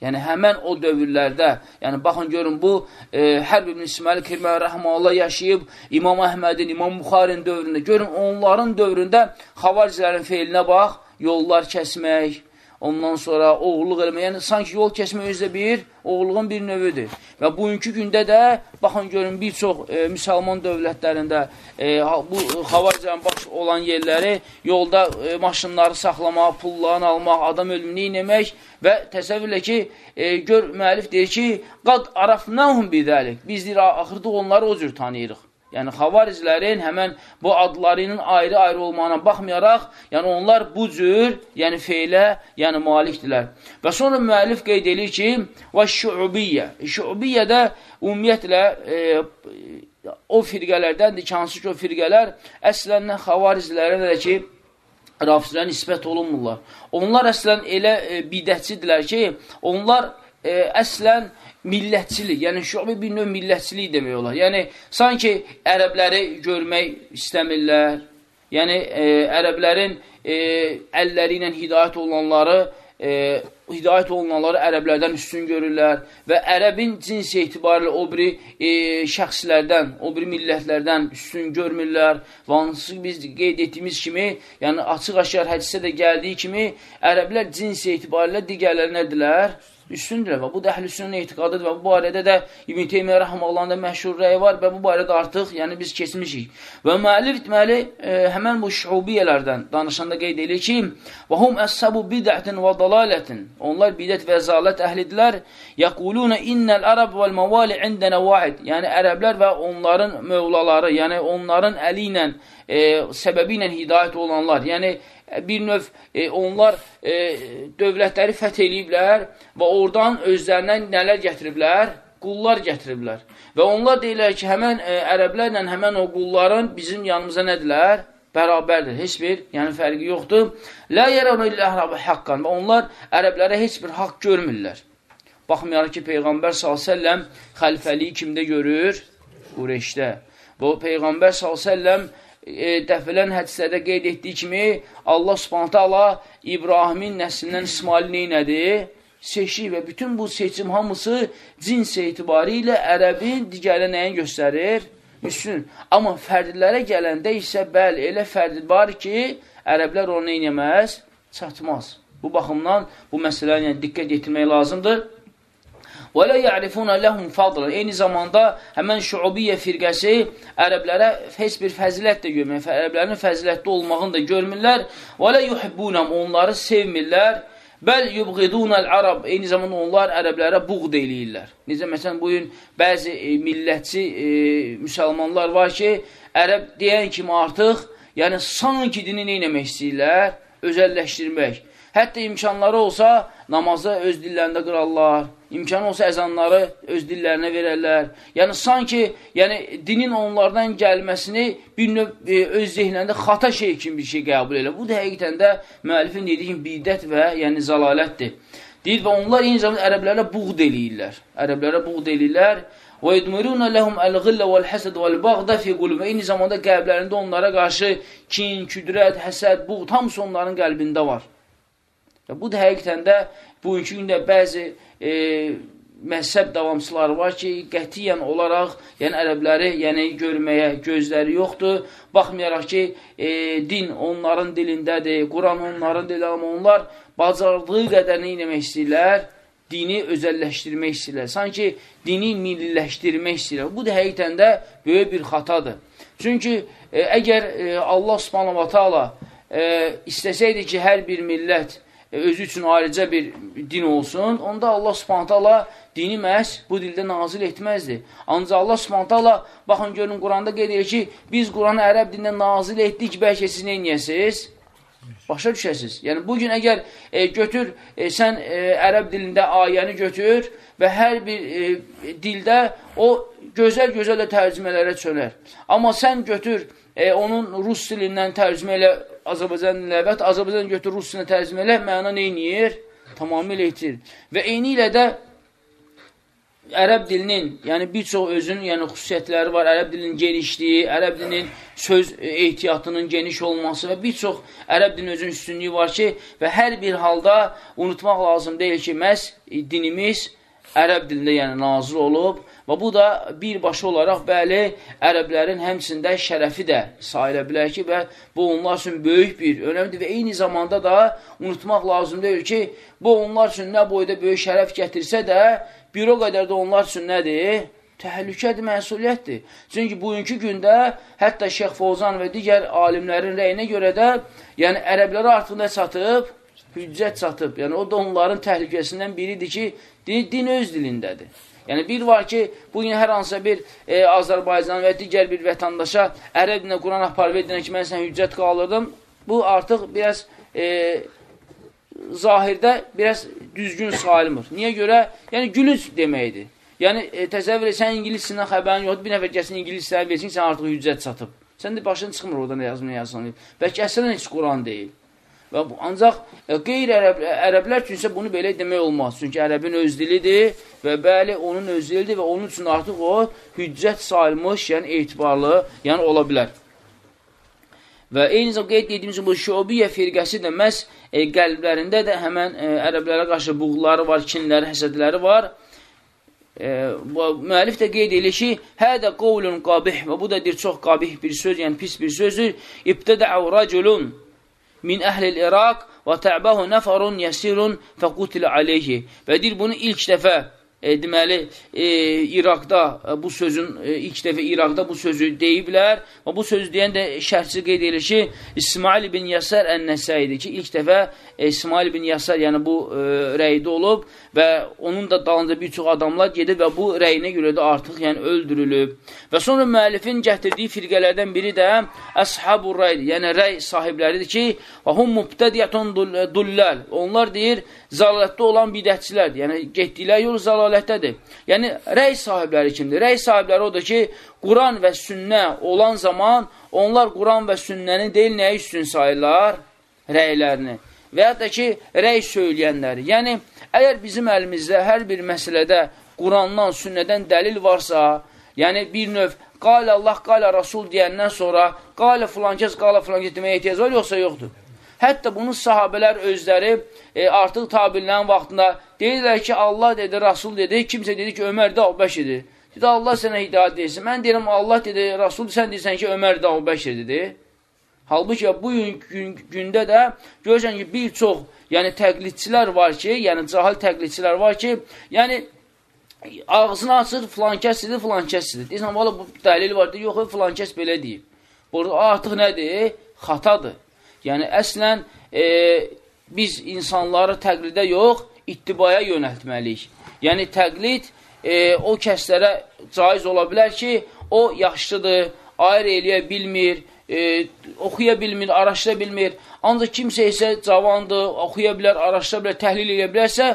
Yəni, həmən o dövrlərdə, yəni, baxın, görün, bu e, Hərb ibn İsmail Kirməli Rəhmanullah yaşayıb, İmam Əhmədin, İmam Buxarin dövründə, görün, onların dövründə xavaricilərin feilinə bax, yollar kəsmək, ondan sonra oğulluq eləmək, yəni sanki yol kəsmək özdə bir oğulluğun bir növüdür. Və bugünkü gündə də, baxın görün, bir çox e, müsəlman dövlətlərində e, bu xavaricənin baş olan yerləri yolda e, maşınları saxlamaq, pullarını almaq, adam ölümünü inəmək və təsəvvürlə ki, e, gör, müəllif deyir ki, qad arafnahum bidəlik. Biz deyir, axırda onları o cür tanıyırıq. Yəni, xavariclərin həmən bu adlarının ayrı-ayrı olmağına baxmayaraq, yəni onlar bu cür, yəni feylə, yəni malikdirlər. Və sonra müəllif qeyd edir ki, və şüubiyyə. Şüubiyyə də ümumiyyətlə e, o firqələrdəndir ki, hansı ki o firqələr əslən xavariclərə də ki, rafizlərə nisbət olunmurlar. Onlar əslən elə e, bidətçidirlər ki, onlar e, əslən millətçilik, yəni şübə bir növ millətçilik demək olar. Yəni, sanki ərəbləri görmək istəmirlər, yəni e, ərəblərin e, əlləri ilə hidayət olunanları, e, hidayət olunanları ərəblərdən üstün görürlər və ərəbin cins etibarilə o biri e, şəxslərdən, o biri millətlərdən üstün görmürlər və hansı biz qeyd etdiyimiz kimi, yəni açıq-aşkar hədisdə də gəldiyi kimi, ərəblər cins etibarilə digərləri nədirlər? Üstündür və bu da əhlüsünün etiqadıdır və bu barədə də İbn Teymiyyə rəhməllahın da məşhur rəyi var və bu barədə artıq yəni biz keçmişik. Və müəllif deməli e, həmən bu şubiyyələrdən danışanda qeyd edir ki: "Və hum əshabu bid'atin və dalalətin." onlar bidət və zalət əhlidirlər. Yəquluna innəl ərəb vəl məvali indənə vahid. Yəni ərəblər və onların mövlaları, yəni onların əli ilə, e, səbəbi ilə hidayət olanlar. Yəni bir növ e, onlar e, dövlətləri fəth eləyiblər və oradan özlərinə nələr gətiriblər? Qullar gətiriblər. Və onlar deyirlər ki, həmən e, ərəblərlə həmən o qulların bizim yanımıza nədirlər? bərabərdir. Heç bir, yəni fərqi yoxdur. La yerənu illəhrabı haqqan. Və onlar ərəblərə heç bir haqq görmürlər. Baxmayaraq ki, Peyğəmbər s.ə.v xəlifəliyi kimdə görür? Qureyşdə. Və Peyğəmbər s.ə.v e, dəfələn hədislərdə qeyd etdiyi kimi Allah subhanətə Allah İbrahimin nəslindən İsmail neynədi? Seçi və bütün bu seçim hamısı cins etibarı ilə ərəbin digərinə nəyin göstərir? üstün. Amma fərdlərə gələndə isə bəli, elə fərd var ki, ərəblər onu neynəməz? Çatmaz. Bu baxımdan bu məsələyə yəni, diqqət yetirmək lazımdır. Və lə ya'rifuna ləhum fadla. Eyni zamanda həmən şüubiyyə firqəsi ərəblərə heç bir fəzilət də görmür. Ərəblərin fəzilətli olmağını da görmürlər. Və lə yuhibbunam. Onları sevmirlər. Bəl yubğidunəl ərəb, eyni zamanda onlar ərəblərə buğd eləyirlər. Necə, məsələn, bugün bəzi e, millətçi e, müsəlmanlar var ki, ərəb deyən kimi artıq, yəni sanki dini neynəmək istəyirlər? Özəlləşdirmək. Hətta imkanları olsa, namazı öz dillərində qırarlar, imkanı olsa əzanları öz dillərinə verərlər. Yəni, sanki yəni, dinin onlardan gəlməsini bir növ e, öz zehnlərində xata şey kimi bir şey qəbul edir. Bu da həqiqətən də müəllifin dediyi kimi bidət və yəni zalalətdir. Deyir və onlar eyni zamanda ərəblərə buğd eləyirlər. Ərəblərə buğd eləyirlər. Və yudmiruna lehum el-ghillə vəl-həsəd vəl-bağda fi qulub. Eyni zamanda qəlblərində onlara qarşı kin, küdrət, həsəd, buğd hamısı onların qəlbində var. Və bu da həqiqətən də bugünkü gündə bəzi e, məhzəb davamçıları var ki, qətiyyən olaraq, yəni ərəbləri yəni görməyə gözləri yoxdur. Baxmayaraq ki, e, din onların dilindədir, Quran onların dilində, amma onlar bacardığı qədər nə etmək istəyirlər? Dini özəlləşdirmək istəyirlər. Sanki dini milliləşdirmək istəyirlər. Bu da həqiqətən də böyük bir xatadır. Çünki e, əgər e, Allah subhanahu wa ta'ala e, istəsəydi ki, hər bir millət özü üçün ayrıca bir din olsun, onda Allah subhanətə Allah dini məhz bu dildə nazil etməzdi. Ancaq Allah subhanətə Allah, baxın görün, Quranda qeyd edir ki, biz Quranı ərəb dilində nazil etdik, bəlkə siz neynəyəsiz? Başa düşəsiz. Yəni, bugün əgər e, götür, e, sən e, ərəb dilində ayəni götür və hər bir e, dildə o gözəl-gözəl tərcümələrə çönər. Amma sən götür, e, onun rus dilindən tərcümə elə Azərbaycan və Azərbaycan götür rus dilinə tərcümə elə məna neyniyir? Tamamilə itir. Və eyni ilə də ərəb dilinin, yəni bir çox özünün yəni, xüsusiyyətləri var. Ərəb dilinin genişliyi, ərəb dilinin söz ehtiyatının geniş olması və bir çox ərəb dilinin özünün üstünlüyü var ki, və hər bir halda unutmaq lazım deyil ki, məhz dinimiz ərəb dilində yəni nazil olub və bu da birbaşa olaraq bəli ərəblərin həmçində şərəfi də sayıla bilər ki, və bu onlar üçün böyük bir önəmdir və eyni zamanda da unutmaq lazım deyil ki, bu onlar üçün nə boyda böyük şərəf gətirsə də, bir o qədər də onlar üçün nədir? Təhlükədir, məsuliyyətdir. Çünki bugünkü gündə hətta Şeyx Fozan və digər alimlərin rəyinə görə də, yəni ərəblərə artıq nə çatıb? hüccət çatıb. Yəni, o da onların təhlükəsindən biridir ki, din, din öz dilindədir. Yəni, bir var ki, bugün hər hansısa bir e, Azərbaycan və digər bir vətəndaşa ərəb dinə Quran aparıb edinə ki, mən sən hüccət qalırdım, bu artıq biraz e, zahirdə biraz düzgün sayılmır. Niyə görə? Yəni, gülünc deməkdir. Yəni, e, təsəvvür et, sən ingilisçindən xəbərin yoxdur, bir nəfər gəlsin ingilisçiləri versin, sən artıq hüccət çatıb. Sən də başın çıxmır orada nə yazmaya yazılır. Bəlkə əslən heç Quran deyil. Və bu, ancaq e, qeyri-ərəb, ərəblər üçün isə bunu belə demək olmaz. Çünki ərəbin öz dilidir və bəli, onun öz dilidir və onun üçün artıq o hüccət sayılmış, yəni etibarlı, yəni ola bilər. Və eyni zamanda qeyd etdiyimiz bu şubiyyə firqəsi də məhz e, qəlblərində də həmən e, ərəblərə qarşı buğları var, kinləri, həsədləri var. E, bu, müəllif də qeyd edir ki, hədə qovlun qabih və bu da bir çox qabih bir söz, yəni pis bir sözdür. İbtədə'u raculun min əhlil İraq və tə'bəhu nəfərun yəsirun fəqutil aleyhi. Və deyir, bunu ilk dəfə e, deməli, e, İraqda e, bu sözün, e, ilk dəfə İraqda bu sözü deyiblər və bu sözü deyən də şərhçi qeyd edir ki, İsmail bin Yasar ən-Nəsaidir ki, ilk dəfə e, İsmail bin Yasar, yəni bu e, rəydə olub və onun da dalında bir çox adamlar gedib və bu rəyinə görə də artıq yəni öldürülüb. Və sonra müəllifin gətirdiyi firqələrdən biri də Əshab-ur rəydir, yəni rəy sahibləridir ki, və hum mubtədiyətun dulləl. Onlar deyir, zalalətdə olan bidətçilərdir. Yəni, getdikləri yol zalalətdədir. Yəni, rəy sahibləri kimdir? Rəy sahibləri odur ki, Quran və sünnə olan zaman onlar Quran və sünnəni deyil, nəyə üstün sayırlar? Rəylərini. Və ya da ki, rəy söyləyənləri. Yəni, əgər bizim əlimizdə hər bir məsələdə Qurandan, sünnədən dəlil varsa, yəni bir növ qalə Allah, qalə Rasul deyəndən sonra qalə filankəs, qalə filankəs deməyə ehtiyac var, yoxsa yoxdur? Hətta bunu sahabələr özləri e, artıq tabirlərin vaxtında deyirlər ki, Allah dedi, Rasul dedi, kimsə dedi ki, Ömər də Avbəş idi. Dedi, Allah sənə hidayət deyilsin. Mən deyirəm, Allah dedi, Rasul sən deyirsən ki, Ömər də Avbəş dedi. Halbuki bu gün, gün, gündə də görürsən ki, bir çox yəni təqlidçilər var ki, yəni cahil təqlidçilər var ki, yəni ağzını açır, filan kəsidir, filan kəsidir. Deyirsən, valla bu dəlil var, deyir, yox, filan kəs belə deyib. Burada artıq nədir? Xatadır. Yəni, əslən, e, biz insanları təqlidə yox, ittibaya yönəltməliyik. Yəni, təqlid e, o kəslərə caiz ola bilər ki, o yaxşıdır, ayır eləyə bilmir, e, oxuya bilmir, araşdıra bilmir. Ancaq kimsə isə cavandır, oxuya bilər, araşdıra bilər, təhlil edə bilərsə,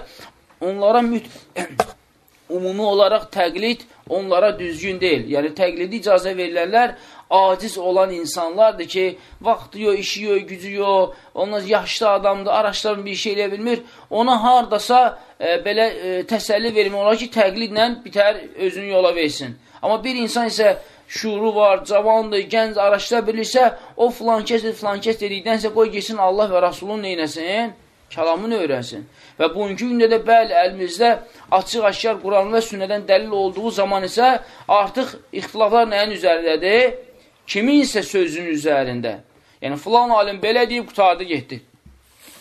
onlara müt umumi olaraq təqlid onlara düzgün deyil. Yəni, təqlidi icazə verilənlər aciz olan insanlardır ki, vaxtı yox, işi yox, gücü yox, onlar yaşlı adamdır, araşdırın bir şey eləyə bilmir. Ona hardasa e, belə e, təsəlli vermək olar ki, təqlidlə bitər, özünü yola versin. Amma bir insan isə şuuru var, cavandır, gənc araşdıra bilirsə, o filan kəs, filan kəs dedikdənsə qoy geçsin Allah və Rasulun neynəsin? Kəlamını öyrənsin. Və bugünkü gündə də bəli, əlimizdə açıq-aşkar Quran və sünnədən dəlil olduğu zaman isə artıq ixtilaflar nəyin üzərindədir? Kiminsə sözünün üzərində. Yəni, filan alim belə deyib, qutardı, getdi.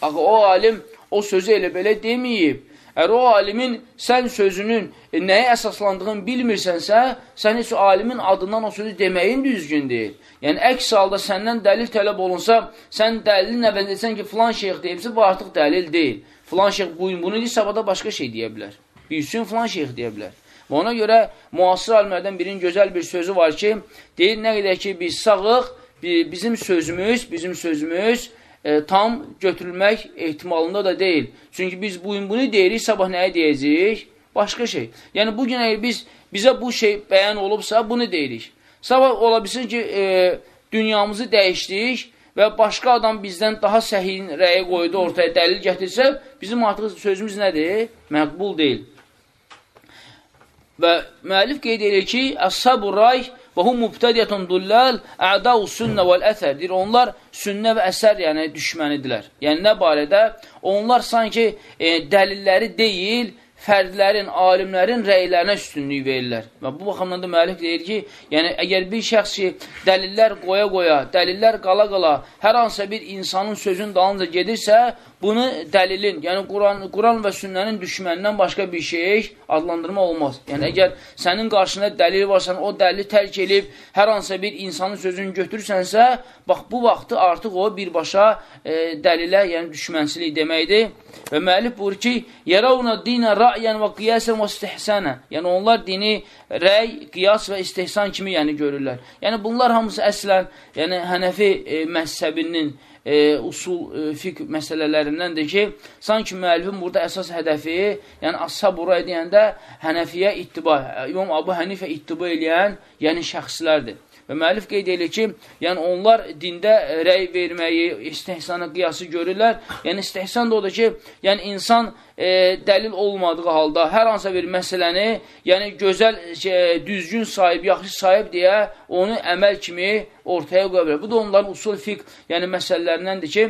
Axı, o alim o sözü elə belə deməyib. Əgər o alimin sən sözünün e, nəyə əsaslandığını bilmirsənsə, sən heç alimin adından o sözü deməyin düzgün deyil. Yəni, əks halda səndən dəlil tələb olunsa, sən dəlilin əvəzində desən ki, filan şeyx deyibsə, bu artıq dəlil deyil. Filan şeyx buyun bunu sabada başqa şey deyə bilər. Üçün filan şeyx deyə bilər. Və ona görə müasir alimlərdən birinin gözəl bir sözü var ki, deyir, nə qədər ki, biz sağıq, bizim sözümüz, bizim sözümüz e, tam götürülmək ehtimalında da deyil. Çünki biz bugün bunu deyirik, sabah nəyə deyəcəyik? Başqa şey. Yəni, bugün əgər biz, bizə bu şey bəyan olubsa, bunu deyirik. Sabah ola bilsin ki, e, dünyamızı dəyişdik və başqa adam bizdən daha səhin rəyə qoydu, ortaya dəlil gətirsə, bizim artıq sözümüz nədir? Məqbul deyil. Və müəllif qeyd edir ki, Əs-sabur ray və hum mubtədiyyətun dullal ədəu sünnə vəl əsər deyir. Onlar sünnə və əsər, yəni düşmənidirlər. Yəni nə barədə? Onlar sanki e, dəlilləri deyil, fərdlərin, alimlərin rəylərinə üstünlük verirlər. Və bu baxımdan da müəllif deyir ki, yəni əgər bir şəxs ki, dəlillər qoya-qoya, dəlillər qala-qala hər hansısa bir insanın sözün dalınca gedirsə, bunu dəlilin, yəni Quran, Quran və sünnənin düşmənindən başqa bir şey adlandırma olmaz. Yəni, əgər sənin qarşında dəlil varsan, o dəlili tərk edib, hər hansısa bir insanın sözünü götürsənsə, bax, bu vaxtı artıq o birbaşa e, dəlilə, yəni düşmənsilik deməkdir. Və müəllif buyur ki, Yəravna dinə ra'yən və qiyasən və istihsənə. Yəni, onlar dini rəy, qiyas və istihsan kimi yəni görürlər. Yəni, bunlar hamısı əslən, yəni, Hənəfi e, məhzəbinin e, usul, e, fiqh məsələlərindəndir ki, sanki müəllifin burada əsas hədəfi, yəni ashab bura deyəndə Hənəfiyə ittiba, İmam Abu Hənifə ittiba eləyən, yəni şəxslərdir. Və müəllif qeyd edir ki, yəni onlar dində rəy verməyi, istihsanı, qiyası görürlər. Yəni istihsan da odur ki, yəni insan e, dəlil olmadığı halda hər hansı bir məsələni, yəni gözəl, şey, düzgün sahib, yaxşı sahib deyə onu əməl kimi ortaya qoya bilər. Bu da onların usul fiqh, yəni məsələlərindəndir ki,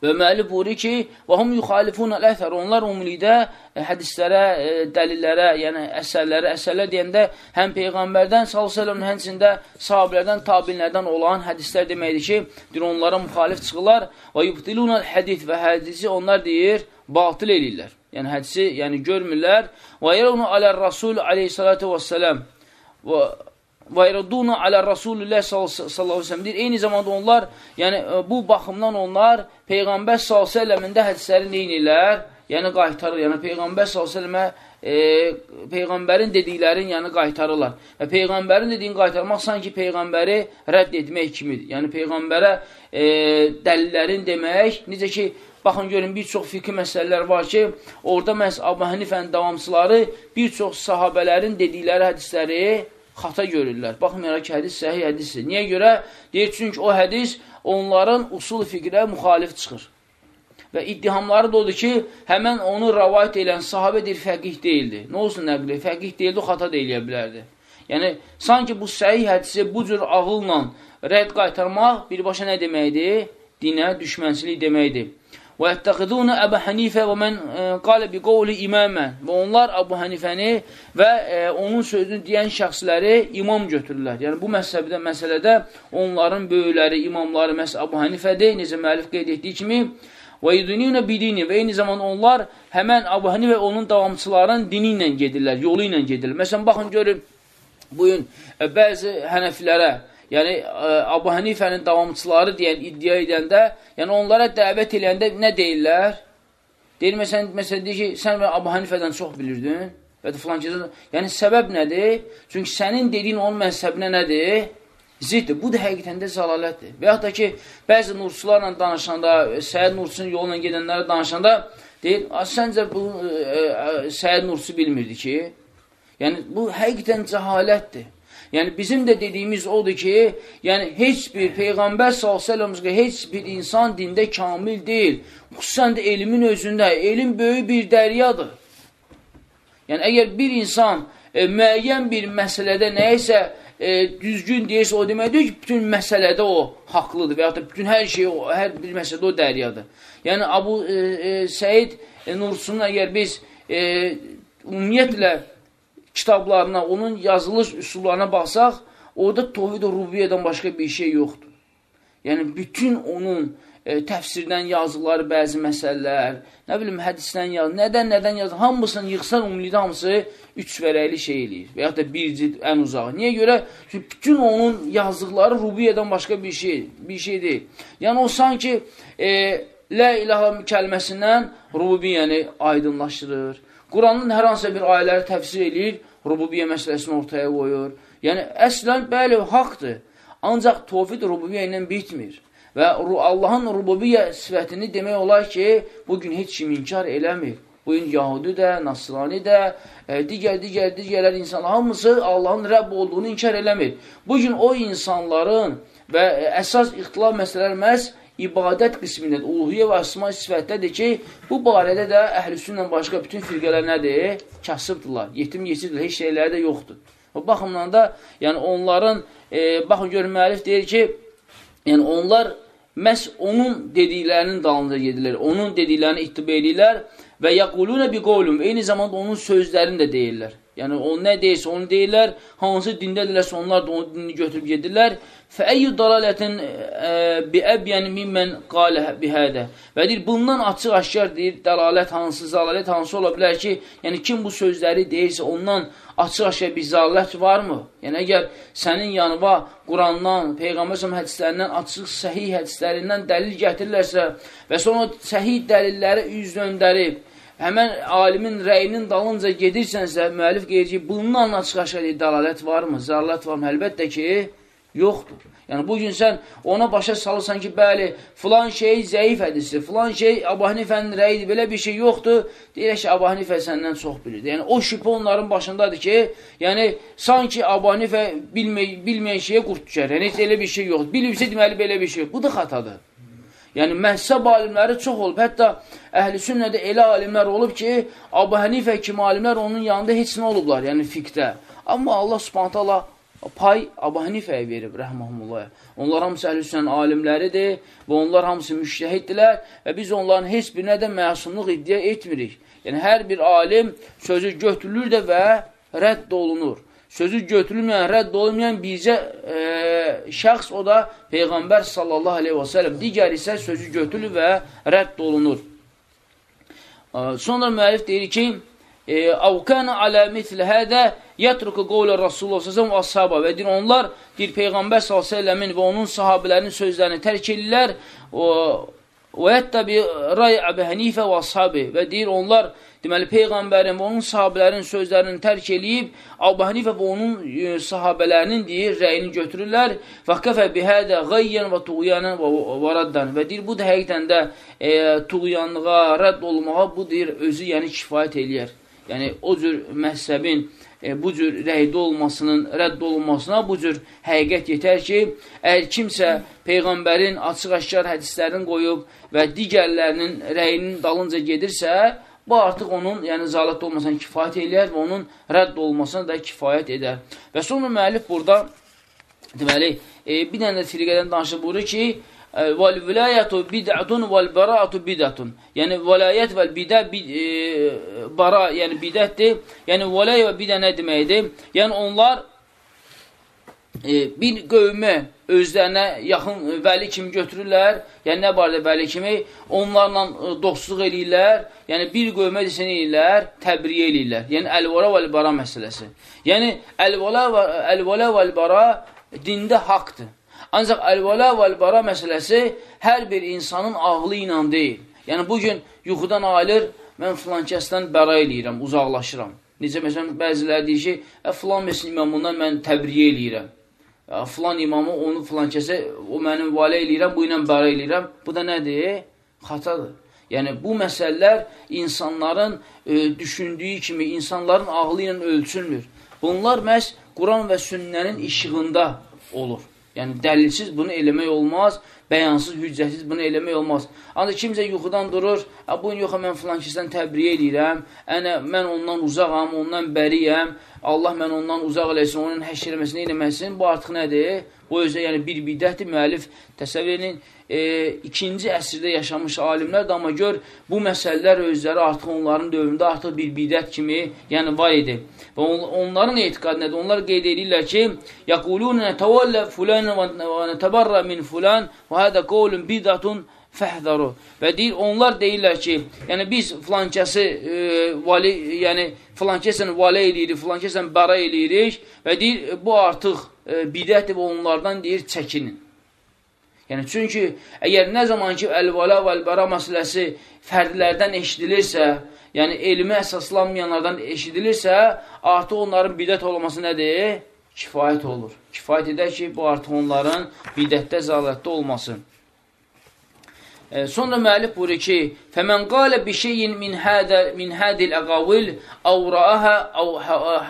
Və müəllif buyurur ki, və hum yuxalifun əl-əthər. Onlar umumilikdə e, hədislərə, e, dəlillərə, yəni əsərlərə, əsərlər deyəndə həm Peyğəmbərdən, s.ə.v. həmçində sahabilərdən, tabinlərdən olan hədislər deməkdir ki, deyir, onlara müxalif çıxırlar və yubtilunəl hədis və hədisi onlar deyir, batıl eləyirlər. Yəni hədisi yəni görmürlər. Və yərunu alə Rasul aleyhissalatu vesselam və və yərdunu alə Rasulullah sallallahu əleyhi deyir. Eyni zamanda onlar, yəni e, bu baxımdan onlar Peyğəmbər sallallahu əleyhi və səlləmin də hədisləri nə edirlər? Yəni qaytarır. Yəni Peyğəmbər sallallahu əleyhi və səlləmə e, Peyğəmbərin dediklərini yəni qaytarırlar. Və Peyğəmbərin dediyini qaytarmaq sanki Peyğəmbəri rədd etmək kimidir. Yəni Peyğəmbərə e, dəlillərin demək, necə ki, baxın görün, bir çox fiqhi məsələlər var ki, orada məhz Abu Hənifənin davamçıları bir çox sahabələrin dedikləri hədisləri xata görürlər. Baxmayaraq ki, hədis səhih hədisdir. Niyə görə? Deyir, çünki o hədis onların usul fiqrə müxalif çıxır. Və iddihamları da odur ki, həmən onu rəvayət edən sahabə deyir, fəqih deyildi. Nə olsun nəqli? Fəqih deyildi, xata da eləyə bilərdi. Yəni, sanki bu səhih hədisi bu cür ağılla rədd qaytarmaq birbaşa nə deməkdir? Dinə düşmənçilik deməkdir. Və yəttəxidunə Əbu Hənifə və mən qalə bi qovli imamə və onlar Əbu Hənifəni və e, onun sözünü deyən şəxsləri imam götürürlər. Yəni, bu məsələdə, məsələdə onların böyükləri, imamları məhz Əbu Hənifədir, necə müəllif qeyd etdiyi kimi, Və yuduniyunə bidini və eyni zamanda onlar həmən Abu Hanifə və onun davamçıların dini ilə gedirlər, yolu ilə gedirlər. Məsələn, baxın, görün, bugün e, bəzi hənəfilərə, yəni e, Abu Hanifənin davamçıları deyən, iddia edəndə, yəni onlara dəvət edəndə nə deyirlər? Deyir, məsələn, məsələn deyir ki, sən Abu Hanifədən çox bilirdin və də filan kəsə, yəni səbəb nədir? Çünki sənin dediyin onun məzhəbinə nədir? ziddir. Bu da həqiqətən də zəlalətdir. Və yaxud da ki, bəzi nurçularla danışanda, Səyid Nurçunun yoluna gedənlərə danışanda deyir, səncə bu ə, ə, Səyid Nurçu bilmirdi ki, yəni bu həqiqətən cəhalətdir. Yəni bizim də dediyimiz odur ki, yəni heç bir Peyğəmbər s.ə.və heç bir insan dində kamil deyil. Xüsusən də elmin özündə, elm böyük bir dəryadır. Yəni əgər bir insan e, müəyyən bir məsələdə nəyisə e, düzgün deyirsə, o deməkdir ki, bütün məsələdə o haqlıdır və ya da bütün hər şey, o, hər bir məsələdə o dəryadır. Yəni, Abu e, e, Səid e, Nursunun əgər biz e, ümumiyyətlə kitablarına, onun yazılış üsullarına baxsaq, orada Tohid-i Rubiyyədən başqa bir şey yoxdur. Yəni, bütün onun e, təfsirdən yazılar bəzi məsələlər, nə bilim, hədisdən yaz, nədən, nədən yaz, hamısını yıxsan umlidə hamısı üç vərəkli şey eləyir və yaxud da bir cid ən uzağı. Niyə görə? Çünki bütün onun yazdıqları rubiyyədən başqa bir şey, bir şey deyil. Yəni o sanki e, Lə ilahə kəlməsindən rububiyyəni aydınlaşdırır. Quranın hər hansısa bir ayələri təfsir eləyir, rububiyyə məsələsini ortaya qoyur. Yəni, əslən, bəli, haqdır. Ancaq tovfid rububiyyə ilə bitmir. Və Allahın rububiyyə sifətini demək olar ki, bugün heç kim inkar eləmir. Bugün Yahudi də, Nasrani də, e, digər, digər, digərlər insanlar hamısı Allahın Rəbb olduğunu inkar eləmir. Bugün o insanların və əsas ixtilaf məsələlər məhz ibadət qismindədir. Uluhiyyə və əsma sifətdədir ki, bu barədə də əhlüsünlə başqa bütün firqələr nədir? Kasıbdırlar, yetim yetibdirlər, heç şeyləri də yoxdur. O baxımdan da, yəni onların, e, baxın görün, müəllif deyir ki, Yəni, onlar məhz onun dediklərinin dalınca gedirlər, onun dediklərini ittibə edirlər və yəqulunə bi qovlum, eyni zamanda onun sözlərini də deyirlər. Yəni, o nə deyirsə onu deyirlər, hansı dindədirlərsə onlar da onun dinini götürüb gedirlər. Fəəyyü dalalətin e, biəbyən mimmən qalə bihədə. Və deyir, bundan açıq aşkar deyir, dəlalət hansı, zalalət hansı ola bilər ki, yəni kim bu sözləri deyirsə, ondan açıq aşkar bir zalət varmı? Yəni, əgər sənin yanıva Qurandan, Peyğəmbər hədislərindən, açıq səhih hədislərindən dəlil gətirirlərsə və sonra səhih dəlilləri üz döndərib, həmən alimin rəyinin dalınca gedirsənsə, müəllif qeyir ki, bundan açıq-aşıq dəlalət varmı, zəlalət varmı? Əlbəttə ki, yoxdur. Yəni, bugün sən ona başa salırsan ki, bəli, filan şey zəif hədisi, filan şey Abu Hanifənin rəyidir, belə bir şey yoxdur. Deyir ki, Abu Hanifə səndən çox bilir. Yəni, o şübhə onların başındadır ki, yəni, sanki Abu Hanifə bilmə bilməyən şeyə qurt düşər. Yəni, elə bir şey yoxdur. Bilirsə, deməli, belə bir şey yox. Bu da xatadır. Yəni, məhzəb alimləri çox olub. Hətta əhl-i sünnədə elə alimlər olub ki, Abu Hənifə kimi alimlər onun yanında heç nə olublar, yəni fiqdə. Amma Allah subhanətə Allah pay Abu Hənifəyə verib, rəhməhullahə. Onlar hamısı əhl-i sünnənin alimləridir və onlar hamısı müştəhiddirlər və biz onların heç birinə də məsumluq iddia etmirik. Yəni, hər bir alim sözü götürülür də və rədd olunur sözü götürülməyən, rədd olmayan bircə e, şəxs o da Peyğəmbər sallallahu aleyhi və sələm. Digər isə sözü götürülür və rədd olunur. Sonra müəllif deyir ki, Əv kana alə mithl hədə yətruku qovlə Rasulullah s.ə.v və ashaba və deyir, onlar deyir, Peyğəmbər s.ə.v-in və onun sahabələrinin sözlərini tərk edirlər və hətta bir ray Əbi Hənifə və ashabi və deyir, onlar deməli, Peyğəmbərin və onun sahabələrinin sözlərini tərk eləyib, Əbu Hənifə və onun e, sahabələrinin deyir, rəyini götürürlər. Və qəfə bihədə qayyən və tuğyanən və, və raddan. Və deyir, bu da həqiqətən də e, tuğyanlığa, rədd olmağa bu deyir, özü yəni kifayət eləyər. Yəni o cür məhzəbin e, bu cür rəydə olmasının, rədd olunmasına bu cür həqiqət yetər ki, əgər kimsə Peyğəmbərin açıq-aşkar hədislərini qoyub və digərlərinin rəyinin dalınca gedirsə, bu artıq onun, yəni zalət olmasına kifayət eləyər və onun rədd olmasına da kifayət edər. Və sonra müəllif burada, deməli, e, bir dənə də firqədən danışıb buyurur ki, Vəl vilayətu bid'atun vəl bara'atu bid'atun. Yəni vilayət və bidə bid, e, bara, yəni bidətdir. Yəni vəlayə və bidə nə deməkdir? Yəni onlar e, bir qövmü özlərinə yaxın vəli kimi götürürlər. Yəni nə barədə vəli kimi? Onlarla e, dostluq eləyirlər. Yəni bir qövmə desən eləyirlər, təbriyə eləyirlər. Yəni əl-vəla və əl-bara məsələsi. Yəni əl-vəla və əl-bara dində haqdır. Ancaq əl-vələ və əl-bara məsələsi hər bir insanın ağlı ilə deyil. Yəni, bugün yuxudan ayılır, mən filan kəsdən bəra eləyirəm, uzaqlaşıram. Necə, məsələn, bəziləri deyir ki, ə, filan mesin imamından mən təbriyə eləyirəm. Filan imamı, onu filan kəsə, o mənim vələ eləyirəm, bu ilə bəra eləyirəm. Bu da nədir? Xatadır. Yəni, bu məsələlər insanların e, düşündüyü kimi, insanların ağlı ilə ölçülmür. Bunlar məhz Quran və sünnənin işığında olur. Yəni, dəlilsiz bunu eləmək olmaz, bəyansız, hüccətsiz bunu eləmək olmaz. Ancaq kimsə yuxudan durur, bu gün yoxa mən filan kəsdən təbriyə edirəm, ənə, mən ondan uzaqam, ondan bəriyəm, Allah mən ondan uzaq eləsin, onun həşr eləməsini eləməsin, bu artıq nədir? Bu özə yəni bir bidətdir, müəllif təsəvvür edin, e, ikinci əsrdə yaşamış alimlər də amma gör, bu məsələlər özləri artıq onların dövründə artıq bir bidət kimi yəni var idi. Və on, onların etiqadı nədir? Onlar qeyd edirlər ki, Yəqulunə təvəllə fulan və nətəbərrə min fulan və hədə qovlun bidatun fəhdaru. Və deyir, onlar deyirlər ki, yəni biz filankəsi e, vali, yəni filankəsən vali eləyirik, filankəsən bara eləyirik və deyir, bu artıq e, bidətdir və onlardan deyir, çəkinin. Yəni, çünki əgər nə zaman ki, əl-vala və əl-bara məsələsi fərdlərdən eşidilirsə, yəni elmi əsaslanmayanlardan eşidilirsə, artıq onların bidət olması nədir? Kifayət olur. Kifayət edər ki, bu artıq onların bidətdə, zalətdə olmasın. E, sonra müəllif buyurur ki: "Fəmən qala bi şeyin min hada min hadil aqawil aw ra'aha aw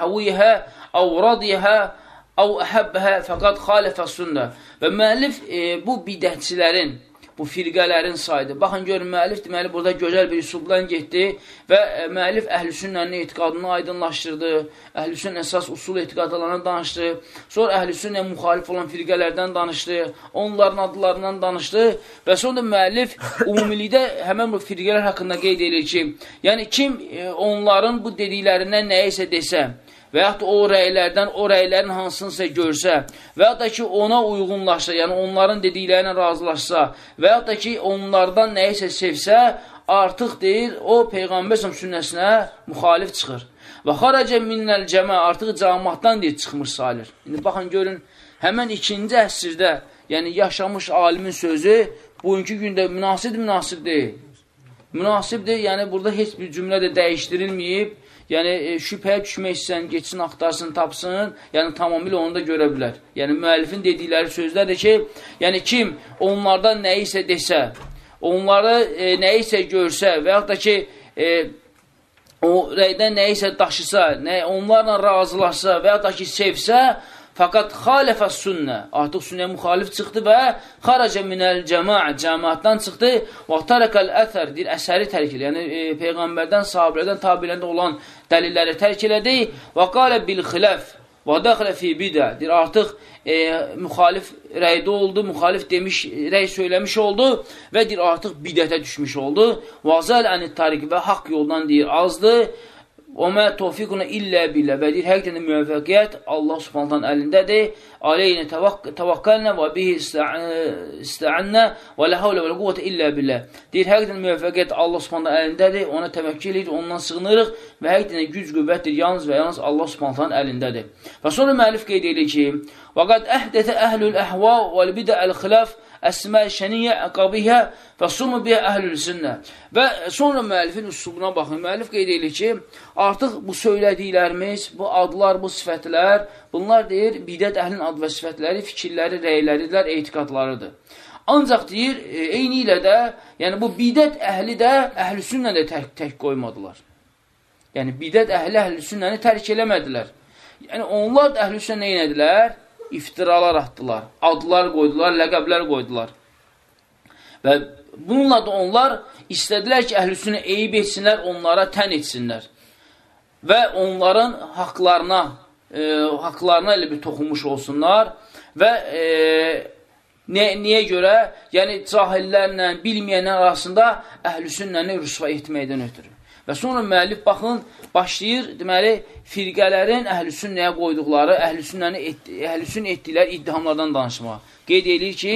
hawiha aw radiha aw ahabbaha faqad khalafa sunnah." Və müəllif e, bu bidətçilərin bu firqələrin saydı. Baxın, görün, müəllif deməli, burada gözəl bir üslubdan getdi və e, müəllif əhlüsünnənin etiqadını aydınlaşdırdı, əhlüsünn əsas usul etiqadlarına danışdı, sonra əhlüsünnə müxalif olan firqələrdən danışdı, onların adlarından danışdı və sonra müəllif umumilikdə həmən bu firqələr haqqında qeyd edir ki, yəni kim e, onların bu dediklərindən nəyisə desə, və yaxud o rəylərdən o rəylərin hansınsa görsə və yaxud da ki, ona uyğunlaşsa, yəni onların dediklərinə razılaşsa və yaxud da ki, onlardan nəyisə sevsə, artıq deyir, o Peyğəmbər sünnəsinə müxalif çıxır. Və xarəcə minnəl cəmə, artıq cəmatdan deyir, çıxmış salir. İndi baxın, görün, həmən ikinci əsrdə, yəni yaşamış alimin sözü bugünkü gündə münasib münasib deyil. Münasibdir, yəni burada heç bir cümlə də dəyişdirilməyib yəni e, şübhəyə düşmək istəyən, geçsin, axtarsın, tapsın, yəni tamamilə onu da görə bilər. Yəni müəllifin dedikləri sözlərdir ki, yəni kim onlardan nəyisə desə, onları e, nəyisə görsə və yaxud da ki, e, o rəydən nəyisə daşısa, nə, onlarla razılaşsa və yaxud da ki, sevsə, Fəqat xalifə sünnə, artıq sünnəyə müxalif çıxdı və xaracə minəl cəmaə, cəmaatdan çıxdı və tərəkəl əthər, deyir, əsəri tərk edir. Yəni, e, Peyğəmbərdən, sahabilərdən, tabiləndə olan dəlilləri tərk elədi. Və qalə bil xiləf və dəxilə fi bidə, deyir, artıq e, müxalif rəydə oldu, müxalif demiş, rəy söyləmiş oldu və deyir, artıq bidətə düşmüş oldu. Və zəl əni tarik və haqq yoldan deyir, azdı Və mə tövfiquna illə billə. Və deyir, həqiqətən də müvəffəqiyyət Allah subhanətən əlindədir. Aleynə təvəkkəlnə və bihi istəənnə və lə havlə və lə quvvətə illə billə. Deyir, həqiqətən müvəffəqiyyət Allah subhanətən əlindədir. Ona təvəkkül edir, ondan sığınırıq və həqiqətən güc qüvvətdir yalnız və yalnız Allah subhanətən əlindədir. Və sonra müəllif qeyd edir ki, və qad əhdətə əhlül əhva və bidə əl-xilaf əsmə şəniyyə əqabihə və sumu biyyə əhlül sünnə. Və sonra müəllifin üslubuna baxın. Müəllif qeyd edir ki, artıq bu söylədiklərimiz, bu adlar, bu sifətlər, bunlar deyir, bidət əhlin ad və sifətləri, fikirləri, rəyləridirlər, etiqadlarıdır. Ancaq deyir, e, eyni ilə də, yəni bu bidət əhli də əhl-i sünnə də tək, tək qoymadılar. Yəni bidət əhli əhl-i sünnəni tərk eləmədilər. Yəni onlar da əhl-i sünnə neynədilər? İftiralar atdılar, adlar qoydular, ləqəblər qoydular. Və bununla da onlar istədilər ki, əhlüsünü eyib etsinlər, onlara tən etsinlər. Və onların haqlarına, e, haqlarına elə bir toxunmuş olsunlar və e, ne, niyə görə? Yəni, cahillərlə, bilməyənlər arasında əhlüsünləni rüsva etməkdən ötürür. Və sonra müəllif baxın, başlayır, deməli, firqələrin əhlüsün nəyə qoyduqları, əhlüsün əhlüsün etdikləri iddihamlardan danışmağa. Qeyd edir ki,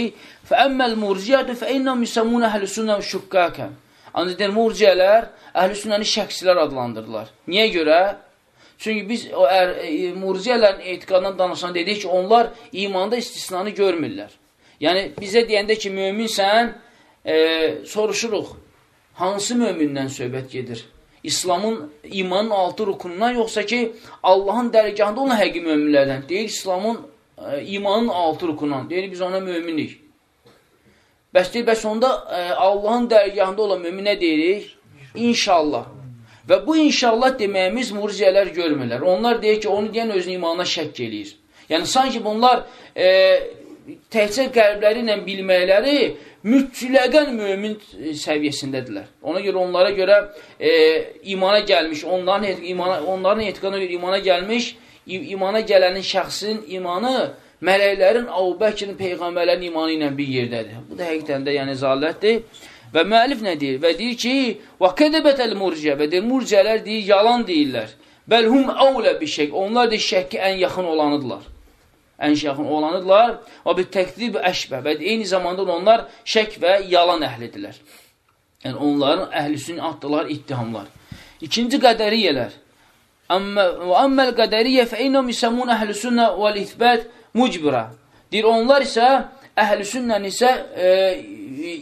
fəəmməl murciyyətü fəinnəm müsəmun əhlüsünnə şükkəkə. Ancaq deyir, murciyələr əhlüsünnəni şəksilər adlandırdılar. Niyə görə? Çünki biz o ər, e, murciyələrin etiqadından danışan dedik ki, onlar imanda istisnanı görmürlər. Yəni, bizə deyəndə ki, möminsən, e, soruşuruq, hansı mömindən söhbət gedir? İslamın imanın altı rukunundan, yoxsa ki, Allahın dərgahında olan həqiqi möminlərdən. Deyir, İslamın e, imanın altı rukunundan. Deyir, biz ona möminik. Bəs deyir, bəs onda e, Allahın dərgahında olan mömin nə deyirik? İnşallah. Və bu inşallah deməyimiz murciyələr görmürlər. Onlar deyir ki, onu deyən özünün imanına şəkk eləyir. Yəni, sanki bunlar e, təhcə qəlbləri ilə bilməkləri mütləqən mömin səviyyəsindədirlər. Ona görə onlara görə e, imana gəlmiş, onların, imana, onların etiqadına görə imana gəlmiş, imana gələnin şəxsin imanı mələklərin, Əbubəkirin, peyğəmbərlərin imanı ilə bir yerdədir. Bu da həqiqətən də yəni zalətdir. Və müəllif nə deyir? Və deyir ki, və kədəbətəl murciyə və deyir, murciyələr deyir, yalan deyirlər. Bəlhum əvlə bir şək. Onlar da şəkki ən yaxın olanıdırlar ən yaxın olanıdırlar. Və bir təkdib əşbə və eyni zamanda onlar şək və yalan əhlidirlər. Yəni, onların əhlisini atdılar ittihamlar. İkinci qədəriyyələr. Və əmməl qədəriyyə fə innəm isəmun əhlüsünnə vəl-ithbət mucbirə. Deyir, onlar isə əhlüsünnən isə e,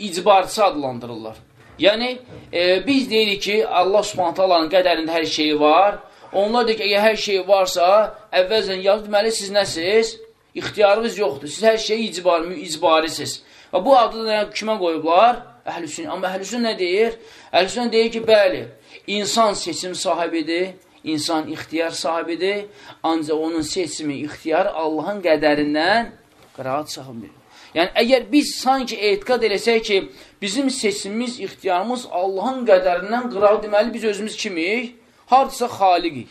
icbarçı adlandırırlar. Yəni, e, biz deyirik ki, Allah subhanət Allahın qədərində hər şeyi var. Onlar deyir ki, əgər hər şey varsa, əvvəlcən yazı, deməli, siz nəsiz? İxtiyarınız yoxdur. Siz hər şeyi icbar, icbarisiniz. Və bu adı da kimə qoyublar? Əhlüsün. Amma əhlüsün nə deyir? Əhlüsün deyir ki, bəli, insan seçim sahibidir, insan ixtiyar sahibidir, ancaq onun seçimi, ixtiyar Allahın qədərindən qıraat sahibidir. Yəni, əgər biz sanki etiqad eləsək ki, bizim seçimimiz, ixtiyarımız Allahın qədərindən qıraat deməli, biz özümüz kimik? Hardisa xaliqik.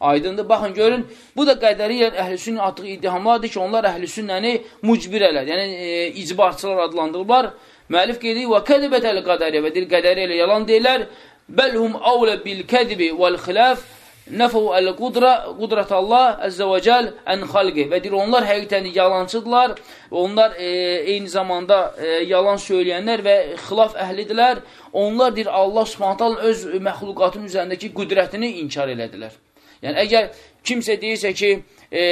Aydındır. Baxın, görün, bu da qədəriyyə əhlüsünün atdığı iddihamlardır ki, onlar əhlüsünnəni mucbirələr, yəni e, icbarçılar adlandırırlar. Müəllif qeydir, və kədibət əl qədəriyyə və deyir, qədəriyyə ilə yalan deyirlər. Bəlhum avlə bil kədibi vəl xilaf nəfəu əl-qudra, qudrat Allah əzzə və cəl ən xalqi. Və deyir, onlar həqiqətən yalancıdırlar, onlar e, eyni zamanda e, yalan söyləyənlər və xilaf əhlidirlər. Onlar deyir, Allah subhanətən öz məxluqatın üzərindəki qüdrətini inkar elədilər. Yəni, əgər kimsə deyirsə ki, e,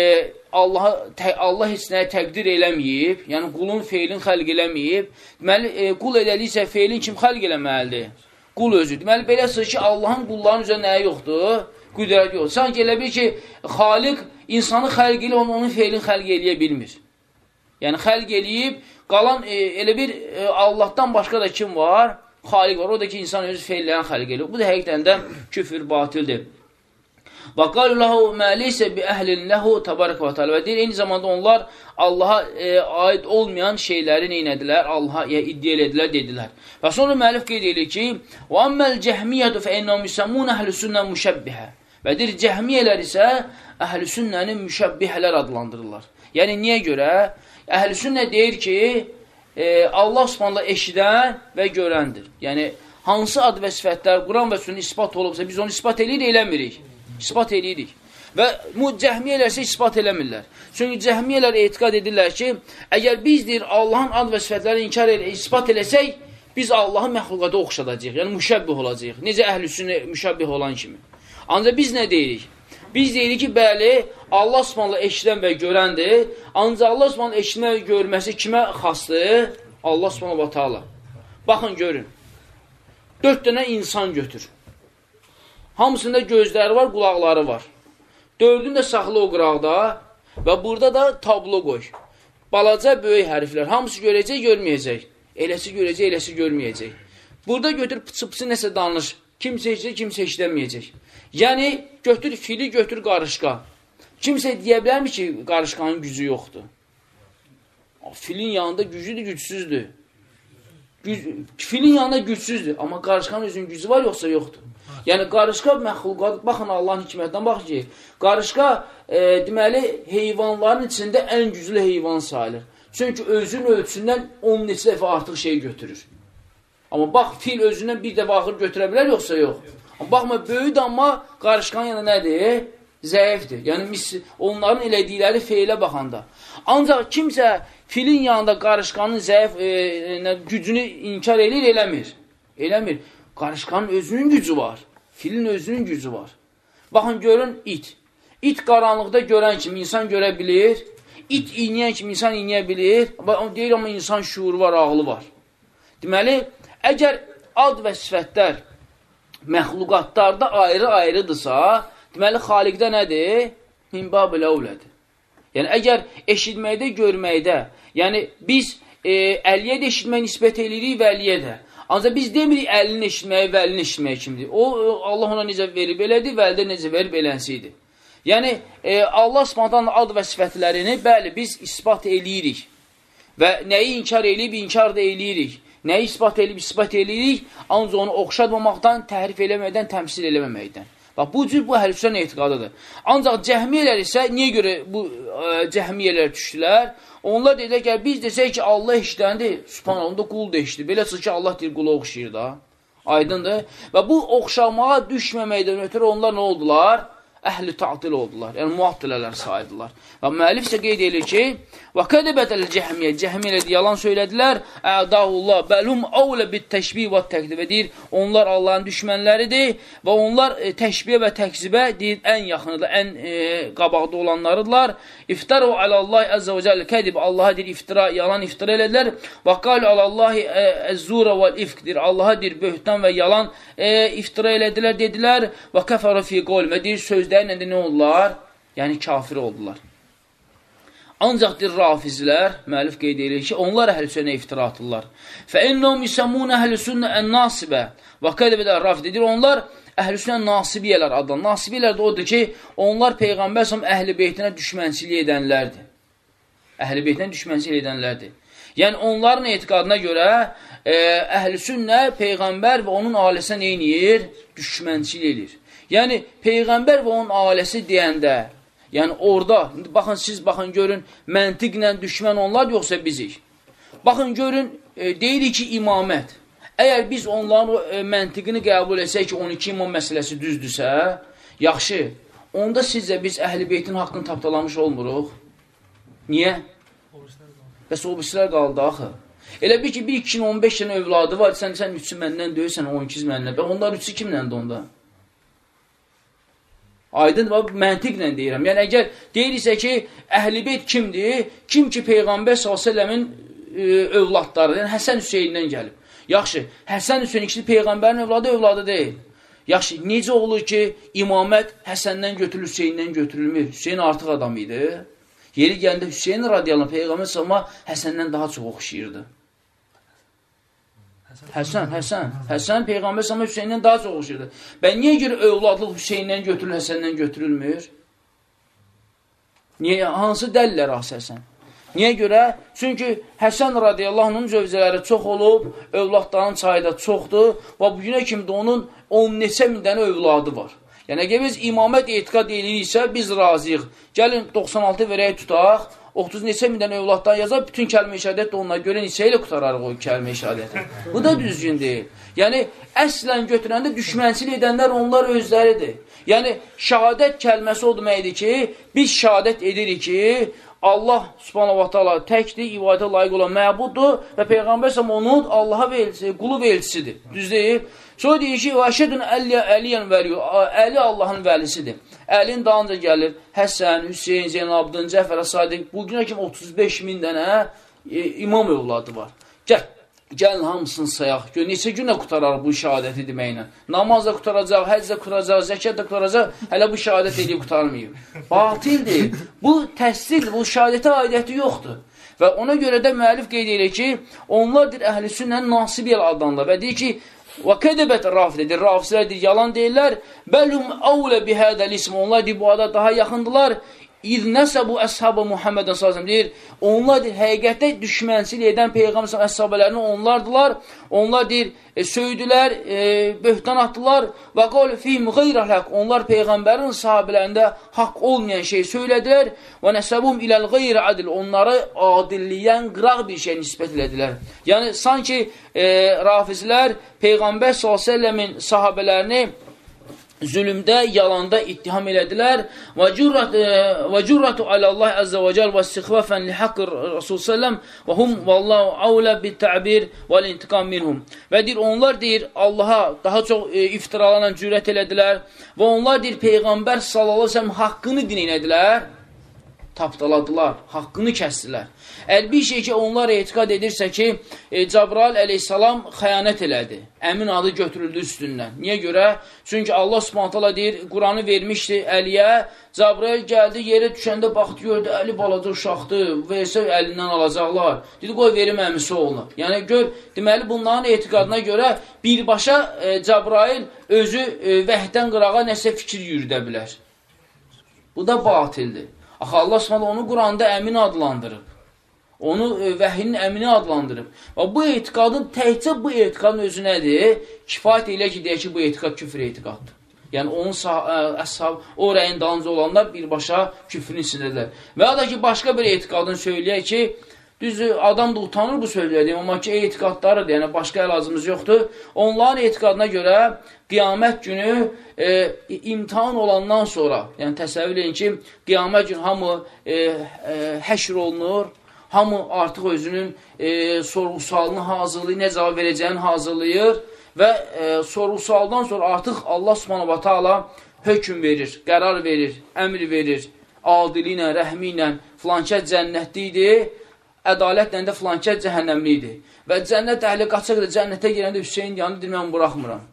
Allah, tə, Allah heç nəyə təqdir eləməyib, yəni qulun feilin xəlq eləməyib, deməli, e, qul edəliysə feilin kim xəlq eləməlidir? Qul özü. Deməli, belə sır ki, Allahın qulların üzrə nəyə yoxdur? Qüdrət yoxdur. Sanki elə bir ki, xaliq insanı xəlq elə, onun, onun feilin xəlq eləyə bilmir. Yəni, xəlq eləyib, qalan e, elə bir e, Allahdan başqa da kim var? Xaliq var. O da ki, insan özü feillərini xəlq eləyir. Bu da həqiqdən də küfür, batildir. Və qalu lahu mə leysə bi əhlin ləhu təbarək və təala. Və deyir, eyni zamanda onlar Allaha e, aid olmayan şeyləri neynədilər? Allaha e, iddia elədilər, dedilər. Və sonra müəllif qeyd edir ki, və amməl cəhmiyyətu fə innəhum yusammun əhlüsünnə müşəbbihə. Və deyir, cəhmiyyələr isə əhlüsünnəni müşəbbihələr adlandırırlar. Yəni, niyə görə? Əhlüsünnə deyir ki, e, Allah subhanallah eşidən və görəndir. Yəni, hansı ad və sifətlər Quran və sünnə ispat olubsa, biz onu ispat eləyirik, eləmirik. İspat eləyirik. Və bu cəhmiyyələr isə ispat eləmirlər. Çünki cəhmiyyələr etiqad edirlər ki, əgər biz deyir Allahın ad və sifətləri inkar elə, ispat eləsək, biz Allahı məxluqata oxşadacaq, yəni müşəbbih olacaq. Necə əhlüsünə müşəbbih olan kimi. Ancaq biz nə deyirik? Biz deyirik ki, bəli, Allah Subhanahu eşidən və görəndir. Ancaq Allah Subhanahu eşitmə və görməsi kimə xasdır? Allah Subhanahu taala. Baxın görün. 4 dənə insan götür. Hamısında gözləri var, qulaqları var. Dördünü də saxla o qıraqda və burada da tablo qoy. Balaca, böyük hərflər. Hamısı görəcək, görməyəcək. Eləsi görəcək, eləsi görməyəcək. Burada götür pıçı-pıçı nəsə danış. Kimsə eşidir, kimsə eşidəməyəcək. Yəni, götür fili, götür qarışqa. Kimsə deyə bilərmi ki, qarışqanın gücü yoxdur? Filin yanında güclüdür, gücsüzdür. Güc, filin yanında gücsüzdür. Amma qarışqanın özünün gücü var, yoxsa yoxdur? Yəni, qarışqa məxluqat, baxın Allahın hikmətindən, baxın ki, qarışqa, e, deməli, heyvanların içində ən güclü heyvan sayılır. Çünki özün ölçüsündən 10 neçə dəfə artıq şey götürür. Amma bax, fil özündən bir dəfə axır götürə bilər, yoxsa yox? Baxma, böyüdür, amma qarışqan yana nədir? Zəifdir. Yəni, mis, onların elədikləri feylə baxanda. Ancaq kimsə filin yanında qarışqanın zəif e, gücünü inkar edir, eləmir. Eləmir. Qarışqanın özünün gücü var. Filin özünün gücü var. Baxın, görün it. İt qaranlıqda görən kimi insan görə bilir. İt iynəyən kimi insan iynəyə bilir. Deyir, amma insan şuuru var, ağlı var. Deməli, əgər ad və sifətlər məxluqatlarda ayrı-ayrıdırsa, deməli, xaliqdə nədir? Minbab-ı ləvlədir. Yəni, əgər eşitməkdə, görməkdə, yəni biz e, əliyə də eşitmək nisbət edirik və əliyə də. Ancaq biz demirik əlini eşitməyi və əlini eşitməyi kimdir. O, Allah ona necə verib elədir və əldə necə verib elənsidir. Yəni, e, Allah spontan ad və sifətlərini, bəli, biz ispat eləyirik. Və nəyi inkar eləyib, inkar da eləyirik. Nəyi ispat eləyib, ispat eləyirik, ancaq onu oxşadmamaqdan, təhrif eləməkdən, təmsil eləməməkdən. Bax, bu cür bu həlifsən etiqadıdır. Ancaq cəhmiyyələr isə niyə görə bu ə, e, cəhmiyyələr düşdülər? Onlar dedilər ki, biz desək ki, Allah eşidəndir, subhanallah, onda qul da eşidir. Belə çıxır ki, Allah deyir, qula oxşayır da. Aydındır. Və bu oxşamağa düşməməkdən ötürü onlar nə oldular? Əhli ta'til oldular. Yəni, muattilələr saydılar. Və müəllif isə qeyd edir ki, və qədəbətəl cəhmiyyə, cəhmiyyə yalan söylədilər, ədahullah, bəlum avlə bit təşbih və təqdibə deyir, onlar Allahın düşmənləridir və onlar e, təşbih və təkzibə deyir, ən yaxınıdır, ən e, qabaqda olanlarıdırlar. İftar o alallah əzzə və cəllə kədib, Allaha deyir, iftira, yalan iftira elədilər və qalu alallahi e, əzzura və ifqdir, Allaha deyir, böhtan və yalan e, iftira elədilər, dedilər və kəfərə fi qol və deyir, söz sözlərlə də nə oldular? Yəni, kafir oldular. Ancaq dir rafizlər, müəllif qeyd edir ki, onlar əhl-sünnə iftira atırlar. Fə innəhum yisəmun əhl-sünnə ən-nasibə və qədəbədə rafid edir. Onlar əhl-sünnə nasibiyələr adlan. Nasibiyələr də odur ki, onlar Peyğəmbər səm əhl-i beytinə düşmənçilik edənlərdir. Əhl-i beytinə düşmənçilik edənlərdir. Yəni, onların etiqadına görə e, əhl-sünnə Peyğəmbər və onun ailəsinə neyniyir? Düşmənçilik edir. Yəni, Peyğəmbər və onun ailəsi deyəndə, yəni orada, baxın, siz baxın, görün, məntiqlə düşmən onlar yoxsa bizik. Baxın, görün, e, deyirik ki, imamət. Əgər biz onların e, məntiqini qəbul etsək ki, 12 imam məsələsi düzdürsə, yaxşı, onda sizcə biz əhl-i beytin haqqını tapdalamış olmuruq. Niyə? Bəs o birisilər qaldı axı. Elə bir ki, bir 215 dənə övladı var, sən, sən 3-ü məndən döyürsən, 12 məndən. Onlar 3-ü kimləndir onda? Aydın və məntiqlə deyirəm. Yəni, əgər deyirsə ki, əhl-i beyt kimdir? Kim ki, Peyğəmbər s.ə.v-in e, övladları, yəni Həsən Hüseynindən gəlib. Yaxşı, Həsən Hüseyin ikisi Peyğəmbərin övladı, övladı deyil. Yaxşı, necə olur ki, imamət Həsəndən götürülür, Hüseynindən götürülmür? Hüseyin artıq adam idi. Yeri gəndə Hüseyin radiyallahu Peyğəmbər s.ə.v Həsəndən daha çox oxşayırdı. Həsən, Həsən. Həsən Peyğəmbər səhəmə Hüseyndən daha çox oxşayırdı. Bə niyə görə övladlıq Hüseyndən götürülür, Həsəndən götürülmür? Niyə, hansı dəllər asəsən? Niyə görə? Çünki Həsən radiyallahu anhın zövcələri çox olub, övladların sayı da çoxdur və bu günə kimi də onun 10 neçə min dənə övladı var. Yəni, əgər biz imamət etiqad ediriksə, biz razıyıq. Gəlin, 96 verək tutaq, 30 neçə mindən övladdan yazar, bütün kəlmə şəhadət də onlara görə neçə ilə qutararıq o kəlmə şəhadəti. Bu da düzgün deyil. Yəni, əslən götürəndə düşmənçilik edənlər onlar özləridir. Yəni, şəhadət kəlməsi o deməkdir ki, biz şəhadət edirik ki, Allah subhanahu wa ta'ala təkdir, ibadətə layiq olan məbuddur və Peyğəmbər səhəm onun Allaha velisi, qulu velisidir. Düz deyil. Sonra deyir ki, Vəşədun Əliyən vəliyu, Əli Allahın vəlisidir. Əlin dalınca gəlir Həsən, Hüseyin, Zeynabdın, Cəfərə Sadiq, bugünə kimi 35 min dənə e, imam övladı var. Gəl, gəlin hamısını sayaq. Gör, neçə günə qutarar bu şəhadəti deməklə. Namaz da qutaracaq, həcc də qutaracaq, zəkat da qutaracaq, hələ bu şəhadət edib qutarmayıb. Batildir. Bu təsdirdir, bu şəhadətə aidiyyəti yoxdur. Və ona görə də müəllif qeyd edir ki, onlardır əhl-i sünnə nasib yer adlanlar və deyir ki, Və kədəbət rafilədir, rafislər deyir, yalan deyirlər. Bəlhum əvlə bihədəl ism, onlar deyir, bu ada daha yaxındılar. İz nəsəbu əshabı Muhammedin sazım deyir, onlar deyir, həqiqətdə düşmənçilik edən Peyğəmbər əshabələrini onlardılar. Onlar deyir, e, söydülər, e, böhtan atdılar və qol fihim qeyrəl haqq. Onlar Peyğəmbərin sahabələrində haqq olmayan şey söylədilər və nəsəbum iləl qeyrə adil. Onları adilliyən qıraq bir şey nisbət elədilər. Yəni, sanki e, rafizlər Peyğəmbər s.ə.v-in sahabələrini zülümdə, yalanda ittiham elədilər. Və cürratu alallah əzzə və cəl və istiğfafən li haqqı Rasul səlləm və hum vallahu avlə bit təbir və intiqam minhum. Və deyir, onlar deyir, Allaha daha çox e, iftiralarla cürət elədilər və onlar deyir, Peyğəmbər sallallahu aleyhi ve sellem haqqını dinlədilər tapdaladılar, haqqını kəsdilər. Əgər bir şey ki, onlar etiqad edirsə ki, e, Cabrail əleyhissalam xəyanət elədi, əmin adı götürüldü üstündən. Niyə görə? Çünki Allah subhanətələ deyir, Quranı vermişdi Əliyə, Cabrail gəldi, yerə düşəndə baxdı, gördü, Əli balaca uşaqdır, versə əlindən alacaqlar. Dedi, qoy verim əmisi oğluna. Yəni, gör, deməli, bunların etiqadına görə birbaşa e, Cabrail özü e, vəhdən qırağa nəsə fikir yürüdə bilər. Bu da batildir. Axı Allah Subhanahu onu Quranda əmin adlandırıb. Onu e, vəhinin əmini adlandırıb. Və bu etiqadın təkcə bu etiqadın özü nədir? Kifayət elə ki, deyək ki, bu etiqad küfr etiqaddır. Yəni onun əshab, o rəyin dalınca olanlar birbaşa küfrün içindədirlər. Və ya da ki, başqa bir etiqadın söyləyək ki, düzdür, adam da utanır bu söyləyədir, amma ki, etiqadlarıdır, yəni başqa əlazımız yoxdur. Onların etiqadına görə qiyamət günü e, imtihan olandan sonra, yəni təsəvvür edin ki, qiyamət günü hamı e, e, həşr olunur, hamı artıq özünün e, sorğu-sualını hazırlayır, nə cavab verəcəyini hazırlayır və e, sorğu-sualdan sonra artıq Allah subhanahu wa ta'ala hökm verir, qərar verir, əmr verir, adili ilə, rəhmi ilə, filankət cənnətli idi, ədalətlə də filankət cəhənnəmli idi. Və cənnət əhli qaçaqdır, cənnətə girəndə Hüseyin yanı deyir, mən buraxmıram.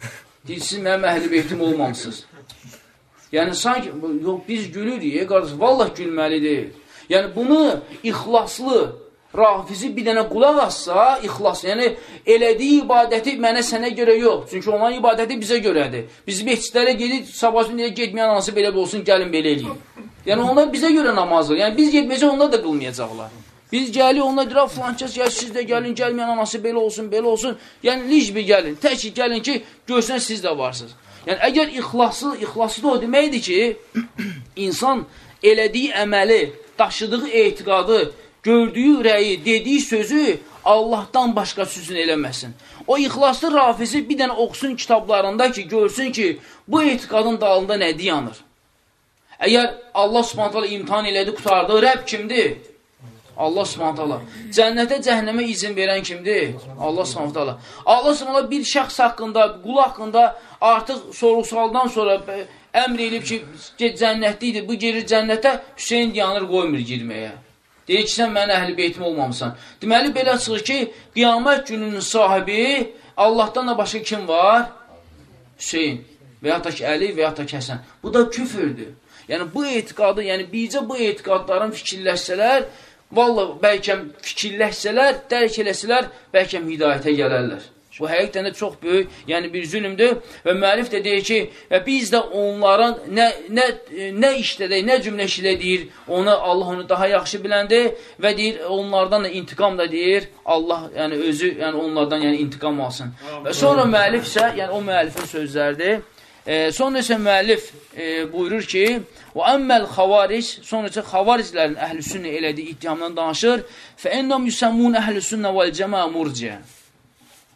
Deyir, siz mənim əhli beytim olmamısınız. Yəni, sanki, yox, biz gülürük, qardaş, vallah gülməlidir. Yəni, bunu ixlaslı, rafizi bir dənə qulaq assa, ixlas, yəni, elədiyi ibadəti mənə sənə görə yox. Çünki onların ibadəti bizə görədir. Biz meçidlərə gedir, sabah günü getməyən anası belə olsun, gəlin belə eləyin. Yəni, onlar bizə görə namazdır. Yəni, biz getməyəcək, onlar da qılmayacaqlar. Biz gəlir, onlar deyir, filan kəs gəl, siz də gəlin, gəlməyən anası belə olsun, belə olsun. Yəni, licbi gəlin, tək ki, gəlin ki, görsən siz də varsınız. Yəni, əgər ixlaslı, ixlaslı da o deməkdir ki, insan elədiyi əməli, daşıdığı etiqadı, gördüyü rəyi, dediyi sözü Allahdan başqa sözün eləməsin. O ixlaslı rafizi bir dənə oxusun kitablarında ki, görsün ki, bu etiqadın dalında nə dayanır. Əgər Allah subhanətələ imtihan elədi, qutardı, Rəbb kimdir? Allah subhanətələ. Cənnətə, cəhənnəmə izin verən kimdir? Allah subhanətələ. Allah subhanətələ bir şəxs haqqında, qul haqqında artıq soru-sualdan sonra əmr elib ki, cənnətlidir, bu gerir cənnətə, Hüseyin diyanır qoymur girməyə. Deyir ki, sən mənim əhl-i beytim olmamısan. Deməli, belə çıxır ki, qiyamət gününün sahibi Allahdan da başqa kim var? Hüseyin və ya da ki, Əli və ya da ki, Həsən. Bu da küfürdür. Yəni, bu etiqadı, yəni bircə bu etiqadların fikirləşsələr, Valla bəlkə fikirləşsələr, dərk eləsələr, bəlkə hidayətə gələrlər. Bu həqiqətən də çox böyük, yəni bir zülümdür və müəllif də deyir ki, və biz də onların nə, nə, nə işlədək, nə cümlə işlədiyir, onu Allah onu daha yaxşı biləndir və deyir, onlardan da intiqam da deyir, Allah yəni özü yəni onlardan yəni intiqam alsın. Və sonra müəllif isə, yəni o müəllifin sözləridir, E, sonra isə müəllif e, buyurur ki, və əmməl xavaric, sonra isə xavariclərin əhlüsünnə elədiyi iddiamdan danışır, fə ennam yüsəmmun əhlüsünnə vəl cəmə murciə.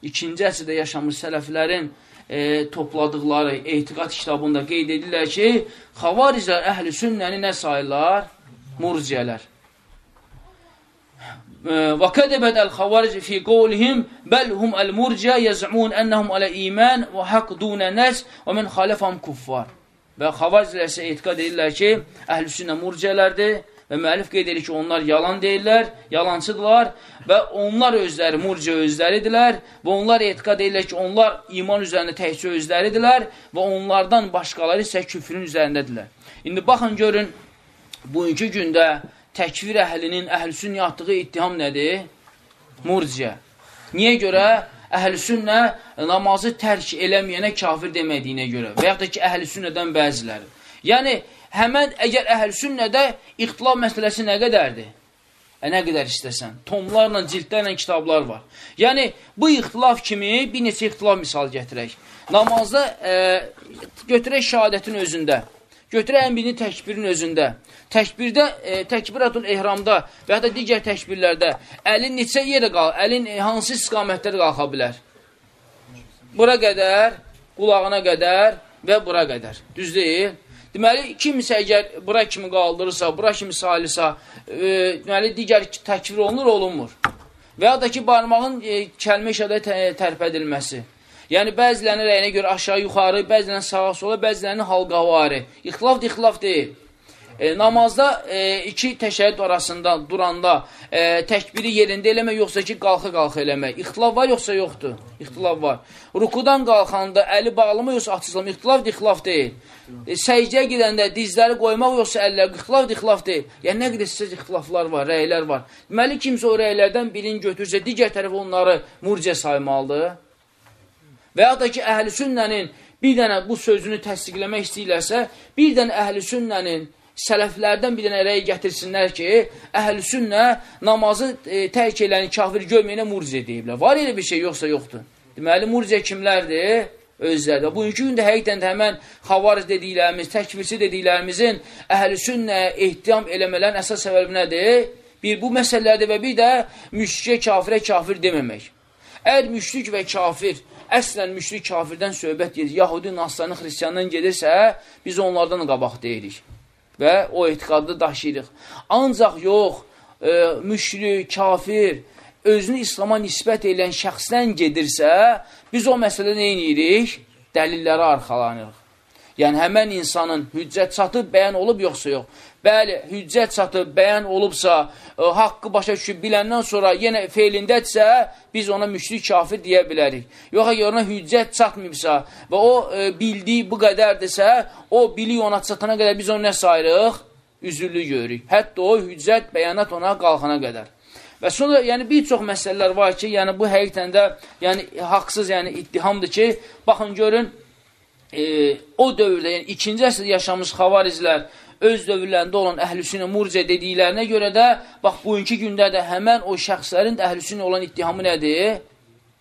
İkinci əsrdə yaşamış sələflərin e, topladıqları etiqat kitabında qeyd edirlər ki, xavariclər əhlüsünnəni nə sayırlar? Murciyələr. Fi qovlihim bəl hum əl-murciə yəz'un ənəhum alə iman və haqq dunə nəs və mən xalifam kuffar. Və xavariclər isə etiqad edirlər ki, əhlüsünnə murciələrdir və müəllif qeyd edir ki, onlar yalan deyirlər, yalancıdırlar və onlar özləri murciə özləridirlər və onlar etiqad edirlər ki, onlar iman üzərində təhcə özləridirlər və onlardan başqaları isə küfrün üzərindədirlər. İndi baxın, görün, bugünkü gündə təkvir əhlinin əhlüsün yatdığı ittiham nədir? Murciə. Niyə görə? Əhlüsünnə namazı tərk eləməyənə kafir demədiyinə görə və yaxud da ki, əhlüsünnədən bəziləri. Yəni, həmən əgər əhlüsünnədə ixtilaf məsələsi nə qədərdir? Ə, nə qədər istəsən. Tomlarla, cildlərlə kitablar var. Yəni, bu ixtilaf kimi bir neçə ixtilaf misal gətirək. Namazda ə, götürək şəhadətin özündə. Götürək birini təkbirin özündə. Təkbirdə, e, təkbiratul ehramda və ya da digər təkbirlərdə əlin neçə yerə qalır, əlin e, hansı istiqamətdə qalxa bilər? Bura qədər, qulağına qədər və bura qədər. Düz deyil? Deməli, kimsə əgər bura kimi qaldırırsa, bura kimi salisa, e, deməli, digər təkbir olunur, olunmur. Və ya da ki, barmağın e, kəlmə işədə tərpədilməsi. Yəni, bəzilərinin rəyinə görə aşağı, yuxarı, bəzilərinin sağa, sola, bəzilərinin halqavarı. İxtilaf da ixtilaf deyil. E, namazda e, iki təşəhhüd arasında duranda e, təkbiri yerində eləmək, yoxsa ki, qalxa-qalxa eləmək. İxtilaf var, yoxsa yoxdur? İxtilaf var. Rukudan qalxanda əli bağlama, yoxsa açıqlama. İxtilaf ixtilaf deyil. E, səcdəyə gedəndə dizləri qoymaq, yoxsa əllər. İxtilaf ixtilaf deyil. Yəni, nə qədər sizə ixtilaflar var, rəylər var. Deməli, kimsə o rəylərdən birini götürsə, digər tərəf onları murcə saymalıdır. Və ya da ki, əhl-i sünnənin bir dənə bu sözünü təsdiqləmək istəyirlərsə, bir dənə əhl-i sünnənin sələflərdən bir dənə rəy gətirsinlər ki, əhl-i sünnə namazı e, tərk eləni kafir görməyənə murciə deyiblər. Var elə bir şey, yoxsa yoxdur. Deməli, murciə kimlərdir? Özlərdə. Bugünkü gündə həqiqdən də həmən xavariz dediklərimiz, təkvirsi dediklərimizin əhl-i sünnə ehtiyam eləmələrin əsas səbəbi nədir? Bir, bu məsələlərdir və bir də müşrikə, kafirə kafir deməmək. Əgər müşrik və kafir əslən müşrik kafirdən söhbət gedir, Yahudi, Nasrani, Xristiyandan gedirsə, biz onlardan qabaq deyirik və o etiqadı daşıyırıq. Ancaq yox, e, müşrik, kafir, özünü İslama nisbət edən şəxsdən gedirsə, biz o məsələdə edirik? Dəlillərə arxalanırıq. Yəni, həmən insanın hüccət çatıb bəyan olub, yoxsa yox. Bəli, hüccət çatıb, bəyan olubsa, ə, e, haqqı başa düşüb biləndən sonra yenə feilindədirsə, biz ona müşrik kafir deyə bilərik. Yox, əgər ona hüccət çatmayıbsa və o ə, e, bildiyi bu qədərdirsə, o bilik ona çatana qədər biz onu nə sayırıq? Üzürlü görürük. Hətta o hüccət, bəyanat ona qalxana qədər. Və sonra yəni bir çox məsələlər var ki, yəni bu həqiqətən də yəni haqsız, yəni ittihamdır ki, baxın görün e, o dövrdə, yəni ikinci əsrdə yaşamış xavariclər öz dövrlərində olan əhlüsünə murcə dediklərinə görə də, bax, bugünkü gündə də həmən o şəxslərin də əhlüsünə olan ittihamı nədir?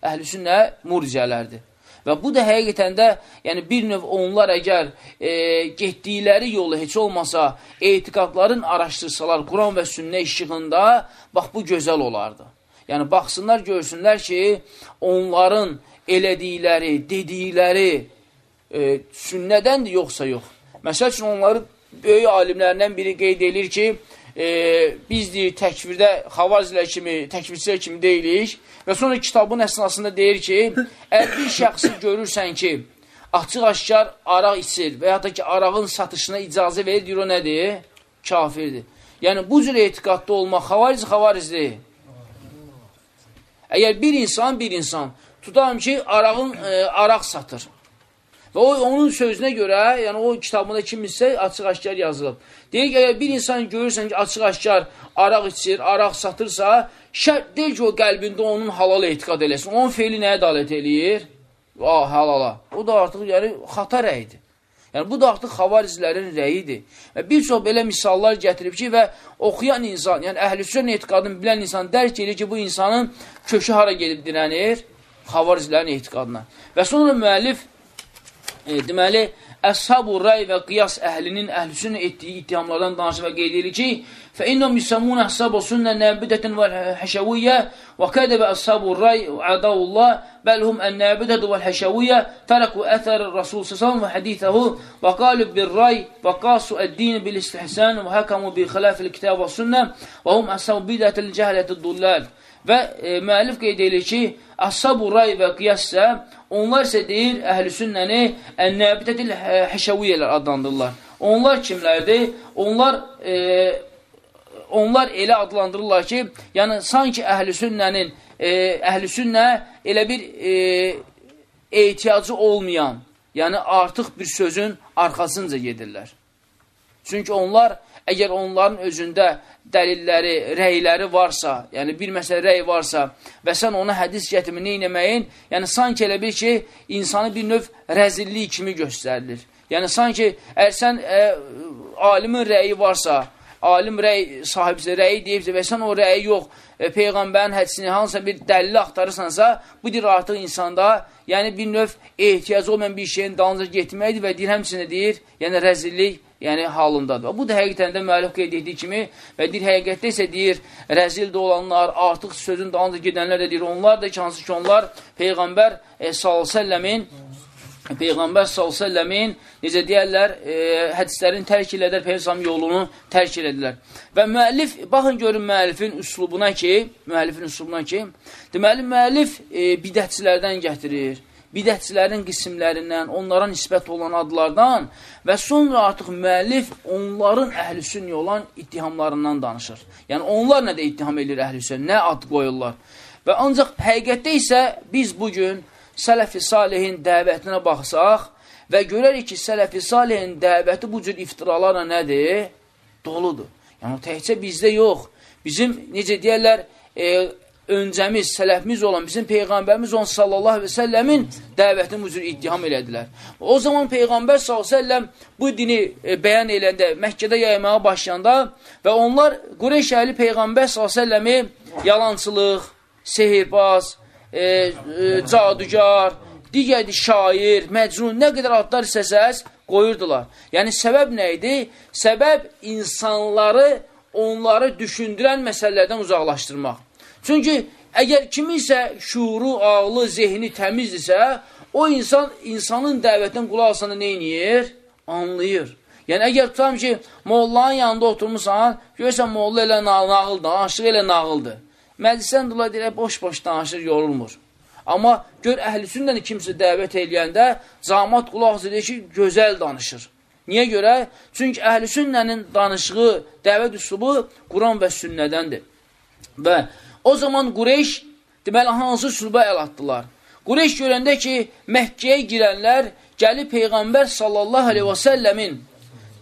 Əhlüsünə murcələrdir. Və bu da həqiqətən də, yəni bir növ onlar əgər e, getdikləri yolu heç olmasa, etiqadların araşdırsalar Quran və sünnə işığında, bax, bu gözəl olardı. Yəni, baxsınlar, görsünlər ki, onların elədikləri, dedikləri e, sünnədəndir, yoxsa yox. Məsəl üçün, onların böyük alimlərindən biri qeyd edir ki, e, biz deyir, təkvirdə xavazilər kimi, təkvirçilər kimi deyilik və sonra kitabın əsnasında deyir ki, əgər bir şəxsi görürsən ki, açıq-aşkar araq içir və ya da ki, arağın satışına icazə verir, deyir, o nədir? Kafirdir. Yəni, bu cür etiqadda olmaq xavariz xavarizdir. Əgər bir insan, bir insan, tutalım ki, arağın, e, araq satır. Və o, onun sözünə görə, yəni o kitabında kiminsə açıq-aşkar yazılıb. Deyir ki, əgər bir insan görürsən ki, açıq-aşkar araq içir, araq satırsa, şərt deyil ki, o qəlbində onun halal etiqad eləsin. Onun feili nəyə dalət eləyir? Ah, halala. O da artıq yəni, xata rəyidir. Yəni, bu da artıq xavaricilərin rəyidir. Və bir çox belə misallar gətirib ki, və oxuyan insan, yəni əhlüsün etiqadını bilən insan dərk edir ki, bu insanın kökü hara gedib dirənir? Xavaricilərin etiqadına. Və sonra müəllif e, deməli, Əshab-ı rəy və qiyas əhlinin əhlüsünə etdiyi ittihamlardan danışır və qeyd edir ki, فَإِنَّهُمْ يُسَمُّونَ أَحْسَابُ سُنَّ نَابِدَةً وَالْحَشَوِيَّةً وَكَذَبَ أَصْحَابُ الرَّيْ عَدَوُ اللَّهِ بَلْ هُمْ النَّابِدَةُ وَالْحَشَوِيَّةُ تَرَكُوا أَثَرَ الرَّسُولِ صلى الله عليه وسلم وحديثه وقالوا بالرأي وقاسوا الدين بالاستحسان وحكموا بخلاف الكتاب والسنة وهم أصحاب بدعة الجهلة الضلال Və e, müəllif qeyd edir ki, Ashab-ı Ray və Qiyas isə, onlar isə deyir, əhl-i sünnəni ən-nəbitətil həşəviyyələr adlandırırlar. Onlar kimlərdir? Onlar e, onlar elə adlandırırlar ki, yəni sanki əhl-i sünnənin e, əhl-i sünnə elə bir e, ehtiyacı olmayan, yəni artıq bir sözün arxasınca gedirlər. Çünki onlar, əgər onların özündə dəlilləri, rəyləri varsa, yəni bir məsələ rəy varsa və sən ona hədis gətirmi neynəməyin, yəni sanki elə bir ki, insanı bir növ rəzillik kimi göstərilir. Yəni sanki əgər sən ə, e, alimin rəyi varsa, alim rəy sahibisi rəyi deyibsə və sən o rəyi yox, e, Peyğəmbərin hədisini hansısa bir dəlili axtarırsansa, bu deyir artıq insanda, yəni bir növ ehtiyac olmayan bir şeyin dalınca getməkdir və deyir həmçində deyir, yəni rəzillik yəni halındadır. Bu da həqiqətən də müəllif qeyd etdiyi kimi və deyir, həqiqətdə isə deyir, rəzildə olanlar, artıq sözün dalınca gedənlər də deyir, onlar da ki, hansı ki, onlar Peyğəmbər e, s.ə.v-in Peyğəmbər s.ə.v-in necə deyərlər, e, hədislərin tərk elədər, Peyğəmbər yolunu tərk elədilər. Və müəllif, baxın görün müəllifin üslubuna ki, müəllifin üslubuna ki, deməli, müəllif e, bidətçilərdən gətirir bidətçilərin qismlərindən, onlara nisbət olan adlardan və sonra artıq müəllif onların əhlüsünni olan ittihamlarından danışır. Yəni, onlar nə də ittiham edir əhlüsünni, nə ad qoyurlar. Və ancaq həqiqətdə isə biz bugün Sələfi Salihin dəvətinə baxsaq və görərik ki, Sələfi Salihin dəvəti bu cür iftiralarla nədir? Doludur. Yəni, təhcə bizdə yox. Bizim, necə deyərlər, e, öncəmiz, sələfimiz olan bizim Peyğəmbərimiz on sallallahu aleyhi və səlləmin dəvətini bu cür ittiham elədilər. O zaman Peyğəmbər sallallahu aleyhi və səlləm bu dini e, bəyan eləndə, Məkkədə yaymağa başlayanda və onlar Qureyş əhli Peyğəmbər sallallahu aleyhi və səlləmi yalançılıq, sehirbaz, e, e, cadugar, digərdir şair, məcnun, nə qədər adlar istəsəz qoyurdular. Yəni, səbəb nə idi? Səbəb insanları, onları düşündürən məsələlərdən uzaqlaşdırmaq. Çünki əgər kiminsə şuuru, ağlı, zehni təmizdirsə, o insan insanın dəvətindən qulaq alsana nə eləyir? Anlayır. Yəni, əgər tutam ki, mollanın yanında oturmuşsan, görürsən, molla elə nağıldır, danışıq elə nağıldır. Məclisən dula deyir, boş-boş danışır, yorulmur. Amma gör, əhlüsündən kimsə dəvət eləyəndə, zamat qulaq edir ki, gözəl danışır. Niyə görə? Çünki əhlüsünnənin danışığı, dəvət üslubu Quran və sünnədəndir. Və O zaman Qureyş deməli, hansı sülbə əl atdılar? Qureyş görəndə ki, Məkkəyə girənlər gəlib Peyğəmbər sallallahu aleyhi və səlləmin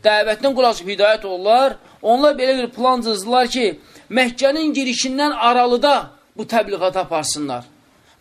dəvətindən qulaq hidayət olurlar. Onlar belə bir plan cızdılar ki, Məkkənin girişindən aralıda bu təbliğat aparsınlar.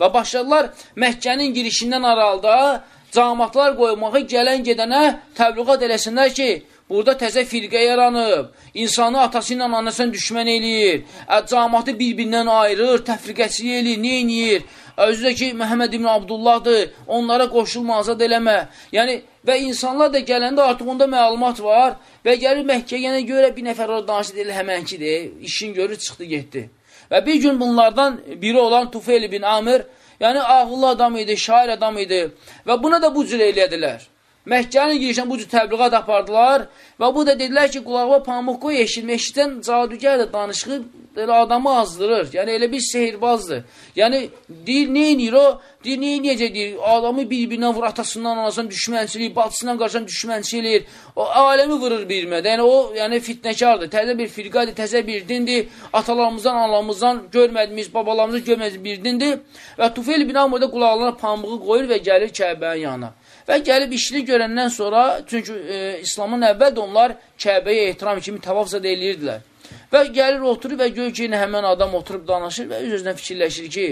Və başladılar Məkkənin girişindən aralıda camatlar qoymağı gələn gedənə təbliğat eləsinlər ki, Burada təzə firqə yaranıb, insanı atası ilə anasına düşmən eləyir, camatı bir-birindən ayırır, təfriqəçilik eləyir, nə eləyir? Özü də ki, Məhəmməd ibn Abdullahdır, onlara qoşulma, azad eləmə. Yəni, və insanlar da gələndə artıq onda məlumat var və gəlir Məkkəyə, yəni görə bir nəfər orada danışır, deyil, həmənkidir, işin görür, çıxdı, getdi. Və bir gün bunlardan biri olan Tufeyl ibn Amir, yəni ağıllı adam idi, şair adam idi və buna da bu cür elədilər. Məkkənin girişən bu cür təbliğat apardılar və bu da dedilər ki, qulağıma pamuk qoy, eşitmə, eşidən cadügər də danışığı elə adamı azdırır. Yəni, elə bir sehirbazdır. Yəni, deyir, nə inir o? Deyir, nə necə deyir? Adamı bir-birindən vur, atasından, anasından düşmənçilik, batısından qarşıdan düşmənçilik. O, aləmi vurur bir-birmədə. Yəni, o, yəni, fitnəkardır. Təzə bir firqadır, təzə bir dindir. Atalarımızdan, anamızdan görmədiyimiz, babalarımızdan görmədiyimiz bir dindir. Və Tufeyl bin Amr'da qulağlarına pamuğu qoyur və gəlir Kəbənin yanına. Və gəlib işini görəndən sonra, çünki e, İslamın əvvəl onlar Kəbəyə ehtiram kimi tavafzad eləyirdilər. Və gəlir, oturur və gör ki, həmən adam oturub danışır və öz-özünə fikirləşir ki,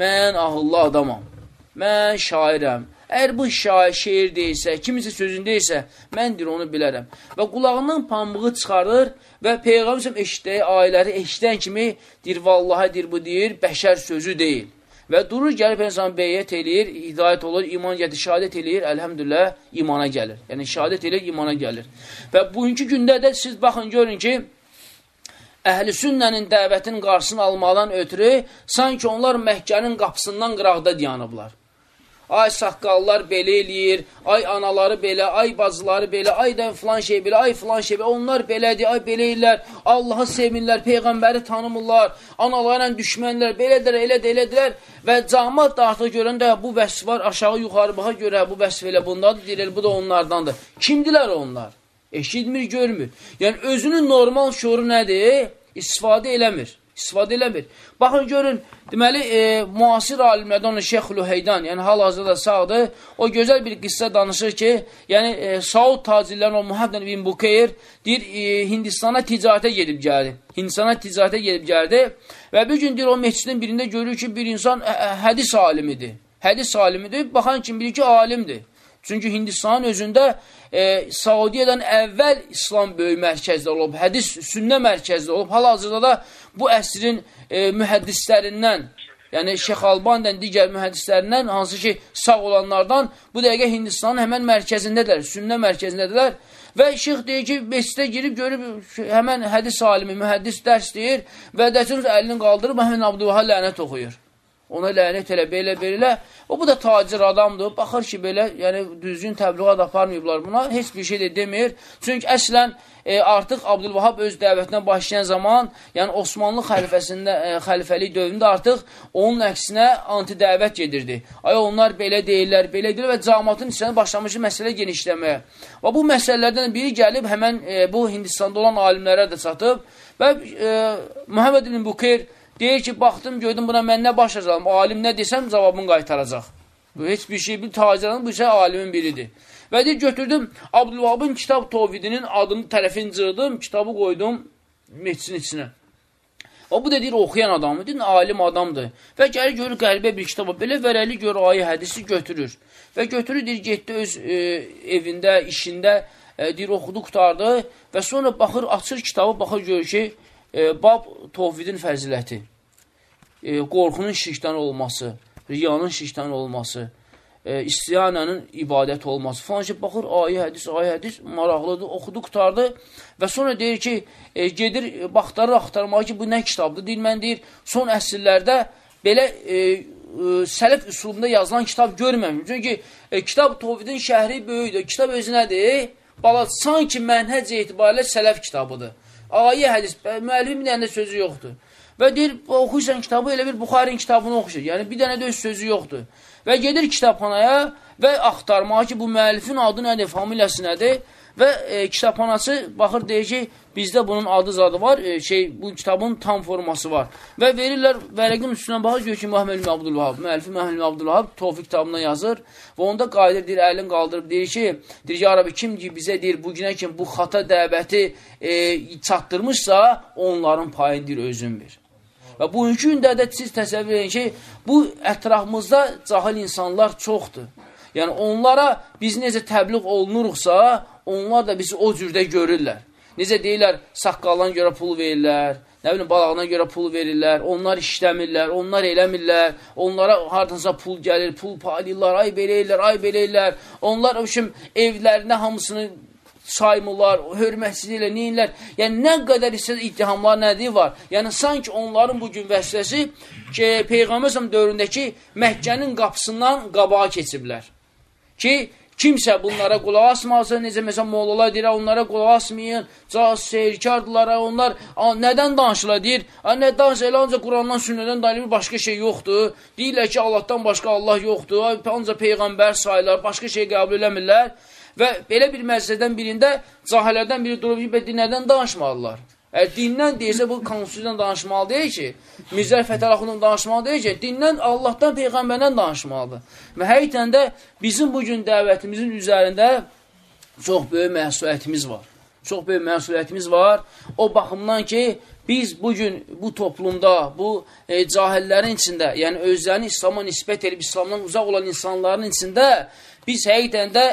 mən ahıllı adamam, mən şairəm. Əgər bu şair şeir deyilsə, kimisə sözündə isə, mən deyir, onu bilərəm. Və qulağından pambığı çıxarır və Peyğəmbər eşitdiyi, ailələri eşidən kimi deyir, vallahi deyir, bu deyir, bəşər sözü deyil. Və durur, gəlib insan beyyət eləyir, hidayət olur, iman gəlir, şəhadət eləyir, əlhəmdülillah, imana gəlir. Yəni, şəhadət eləyir, imana gəlir. Və bugünkü gündə də siz baxın, görün ki, əhl-i sünnənin dəvətinin qarşısını almadan ötürü, sanki onlar Məhkənin qapısından qıraqda dayanıblar. Ay saqqallar belə eləyir, ay anaları belə, ay bacıları belə, ay da filan şey belə, ay filan şey belə, onlar belədir, ay belə ellər, Allahı sevinirlər, Peyğəmbəri tanımırlar, analarla düşmənlər, belədir, elədir, elədilər və camat da artıq görəndə bu vəsf var, aşağı yuxarı baxa görə bu vəsf elə bundadır, deyir, bu da onlardandır. Kimdilər onlar? Eşitmir, görmür. Yəni, özünün normal şoru nədir? İstifadə eləmir istifadə eləmir. Baxın, görün, deməli, e, müasir alimlərdən onu Şeyx Lüheydan, yəni hal-hazırda sağdır, o gözəl bir qissə danışır ki, yəni e, Saud tacirlərin o Muhammed bin Bukeyr deyir, e, Hindistana ticarətə gedib gəldi. Hindistana ticarətə gedib gəldi və bir gün deyir, o meçidin birində görür ki, bir insan ə, ə, hədis alimidir. Hədis alimidir, baxan kim bilir ki, alimdir. Çünki Hindistanın özündə e, Saudiyadan əvvəl İslam böyük mərkəzdə olub, hədis sünnə mərkəzdə olub. Hal-hazırda da bu əsrin e, mühəddislərindən, yəni Şeyx Albandən, digər mühəddislərindən, hansı ki, sağ olanlardan bu dəqiqə Hindistanın həmən mərkəzindədirlər, sünnə mərkəzindədirlər. Və şeyx deyir ki, mescidə girib görüb həmən hədis alimi, mühəddis dərs deyir və dəcəl əlini qaldırıb həmən Abdülvaha lənət oxuyur ona lənət elə, belə, belə. O, bu da tacir adamdır. Baxır ki, belə, yəni düzgün təbliğat aparmayıblar buna. Heç bir şey də demir. Çünki əslən e, artıq Abdülvahab öz dəvətinə başlayan zaman, yəni Osmanlı xəlifəsində, e, xəlifəlik dövründə artıq onun əksinə anti-dəvət gedirdi. Ay, onlar belə deyirlər, belə deyirlər və cəmatın içində başlamışı məsələ genişləməyə. Və bu məsələlərdən biri gəlib həmən e, bu Hindistanda olan alimlərə də çatıb və e, Muhammed ibn Bukeyr Deyir ki, baxdım, gördüm buna mən nə başlayacağım, alim nə desəm cavabını qaytaracaq. Bu, heç bir şey, bir tacirənin, bu şey alimin biridir. Və deyir, götürdüm, Abdülvahabın kitab tovhidinin adını tərəfini cırdım, kitabı qoydum meçsin içinə. O, bu da deyir, oxuyan adamı, deyir, alim adamdır. Və gəlir, görür qəlbə bir kitabı, belə vərəli gör, ayı hədisi götürür. Və götürür, deyir, getdi öz e, evində, işində, e, deyir, oxudu, qutardı və sonra baxır, açır kitabı, baxır, görür ki, e, bab tovhidin fəziləti, e, qorxunun şirkdən olması, riyanın şirkdən olması, e, istiyanənin ibadət olması falan ki, baxır, ayə hədis, ayə hədis, maraqlıdır, oxudu, qutardı və sonra deyir ki, e, gedir, baxtarır, axtarmağa ki, bu nə kitabdır, deyir, mən deyir, son əsrlərdə belə e, e, sələf üsulunda yazılan kitab görməmişim. Çünki e, kitab tovhidin şəhri böyükdür, kitab özü nədir? Bala, sanki mənhəc etibarilə sələf kitabıdır ayə hədis, müəllifin bir dənə sözü yoxdur. Və deyir, oxuysan kitabı, elə bir Buxarin kitabını oxuyur. Yəni, bir dənə də öz sözü yoxdur. Və gedir kitabxanaya və axtarmağa ki, bu müəllifin adı nədir, familiyası nədir? Və e, kitabxanası baxır, deyir ki, bizdə bunun adı zadı var, e, şey, bu kitabın tam forması var. Və verirlər, vərəqin üstünə baxır, gör ki, Məhəmməd Abdülvahab, müəllifi Məhəmməd Abdülvahab Tofiq kitabına yazır və onda qayıdır, deyir, əlin qaldırıb, deyir ki, deyir ki, Arabi, kim ki, bizə deyir, bu günə kim bu xata dəvəti e, çatdırmışsa, onların payını deyir, özün ver. Və bugünkü gündə də siz təsəvvür edin ki, bu ətrafımızda cahil insanlar çoxdur. Yəni, onlara biz necə təbliğ olunuruqsa, onlar da bizi o cürdə görürlər. Necə deyirlər, saqqallarına görə pul verirlər, nə bilim, balağına görə pul verirlər, onlar işləmirlər, onlar eləmirlər, onlara hardansa pul gəlir, pul paylayırlar, ay belə ellər, ay belə ellər. Onlar, o üçün, evlərinə hamısını saymırlar, hörmətsizliklə, neyinlər. Yəni, nə qədər isə ittihamlar nədir var. Yəni, sanki onların bugün vəsvəsi ki, Peyğəmbər dövründəki Məkkənin qapısından qabağa keçiblər. Ki, Kimsə bunlara qulaq asmasın, necə məsələn mollalar deyir, onlara qulaq asmayın, caz, seyirkardırlara, onlar a, nədən danışırlar, deyir, a, nə danış, elə ancaq Qurandan, sünnədən dair başqa şey yoxdur, deyirlər ki, Allahdan başqa Allah yoxdur, ancaq Peyğəmbər sayılar, başqa şey qəbul eləmirlər. Və belə bir məclisədən birində cahillərdən biri durub ki, dinlərdən danışmalılar. Əgər dindən deyirsə, bu konstitusiyadan danışmalı deyil ki, Mirzər Fətəlaxundan danışmalı deyil ki, dindən Allahdan, Peyğəmbərdən danışmalıdır. Və həqiqətən də bizim bugün dəvətimizin üzərində çox böyük məsuliyyətimiz var. Çox böyük məsuliyyətimiz var. O baxımdan ki, biz bugün bu toplumda, bu e, cahillərin içində, yəni özlərini İslama nisbət edib, İslamdan uzaq olan insanların içində biz həqiqətən də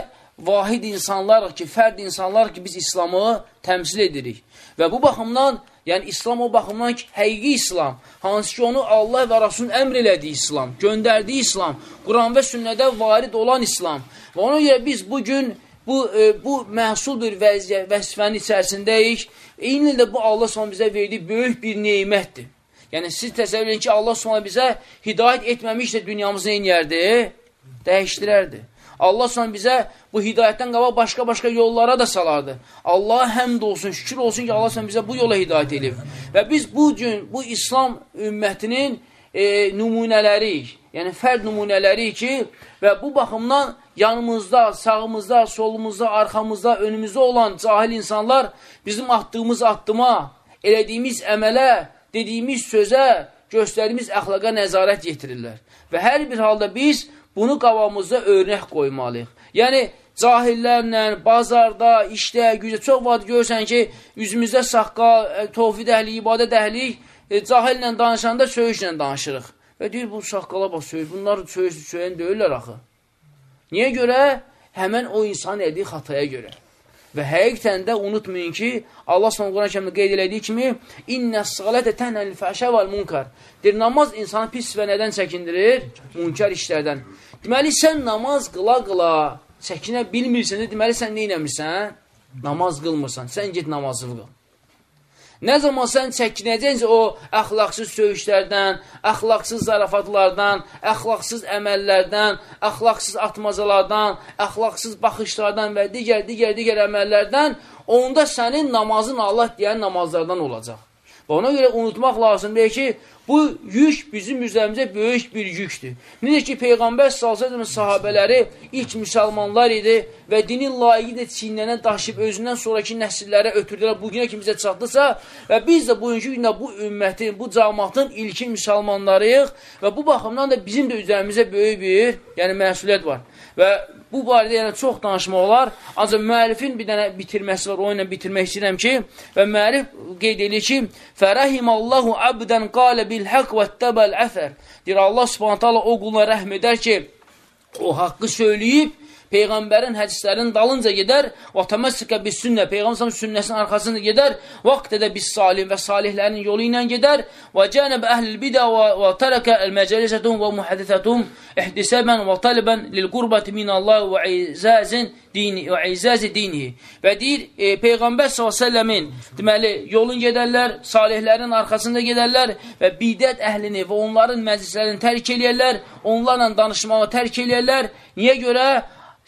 vahid insanlarıq ki, fərd insanlarıq ki, biz İslamı təmsil edirik. Və bu baxımdan Yəni, İslam o baxımdan ki, həqiqi İslam, hansı ki, onu Allah və Rasulun əmr elədiyi İslam, göndərdiyi İslam, Quran və sünnədə varid olan İslam. Və ona görə biz bugün bu, e, bu məhsul bir vəziyyət, vəzifənin içərisindəyik. Eyni ildə bu Allah sonra bizə verdiyi böyük bir neymətdir. Yəni, siz təsəvvür edin ki, Allah sonra bizə hidayət etməmişsə dünyamızı neynəyərdi? Dəyişdirərdi. Allah sonra bizə bu hidayətdən qabaq başqa-başqa yollara da salardı. Allah həmd olsun, şükür olsun ki, Allah sonra bizə bu yola hidayət edib. Və biz bu gün, bu İslam ümmətinin e, nümunələriyik. Yəni, fərd nümunələriyik ki, və bu baxımdan yanımızda, sağımızda, solumuzda, arxamızda, önümüzdə olan cahil insanlar bizim attığımız addıma, elədiyimiz əmələ, dediyimiz sözə, göstərdiyimiz əxlaqa nəzarət yetirirlər. Və hər bir halda biz bunu qabağımızda örnək qoymalıyıq. Yəni, cahillərlə, bazarda, işdə, gücdə çox vaxt görürsən ki, üzümüzdə saqqal, e, tovfid əhli, ibadət əhli, e, cahillə danışanda söyüşlə danışırıq. Və deyir, bu saqqala bax, söyüş, bunlar söyüş, söyən deyirlər axı. Niyə görə? Həmən o insan etdiyi xataya görə. Və həqiqətən də unutmayın ki, Allah s.ə.v. Quran kəmdə qeyd elədiyi kimi İnnə salətə tənəl fəhşə vəl munkar. Deyir, namaz insanı pis və nədən çəkindirir? Munkar işlərdən. Deməli, sən namaz qıla-qıla çəkinə bilmirsən, deməli, sən neynəmirsən? Namaz qılmırsan, sən get namazı qıl. Nə zaman sən çəkinəcəksə o əxlaqsız söyüşlərdən, əxlaqsız zarafatlardan, əxlaqsız əməllərdən, əxlaqsız atmacalardan, əxlaqsız baxışlardan və digər, digər, digər əməllərdən, onda sənin namazın Allah deyən namazlardan olacaq. Ona görə unutmaq lazımdır ki, bu yük bizim üzərimizə böyük bir yükdür. Necə ki, Peyğəmbər s.ə.v sahabələri ilk müsəlmanlar idi və dinin layiqi də çiynlənə daşıyıb özündən sonraki nəsillərə ötürdülər, bugünə kimi bizə çatdısa və biz də bugünkü gündə bu ümmətin, bu cəmatın ilkin müsəlmanlarıyıq və bu baxımdan da bizim də üzərimizə böyük bir yəni, məsuliyyət var. Və Bu barədə yəni çox danışmaq olar. Ancaq müəllifin bir dənə bitirməsi var. O ilə bitirmək istəyirəm ki, və müəllif qeyd edir ki, "Fərahimallahu abdan qala bil haqq və tabal əsər." Deyir Allah Subhanahu taala o quluna rəhm edər ki, o haqqı söyləyib Peyğəmbərin hədislərinin dalınca gedər və təməssükə bis sünnə, Peyğəmbər sünnəsinin arxasında gedər, vaxt edə bis salim və salihlərin yolu ilə gedər və cənəb əhlil bidə və, və tərəkə əl-məcəlisətun və muhədisətun ihtisəbən və talibən lil-qurbəti minallah və izazin dini və izazi dinihi. Və deyir, e, Peyğəmbər s.ə.v-in deməli, yolun gedərlər, salihlərin arxasında gedərlər və bidət əhlini və onların məclislərini tərk eləyərlər, onlarla danışmağı tərk eləyərlər. Niyə görə?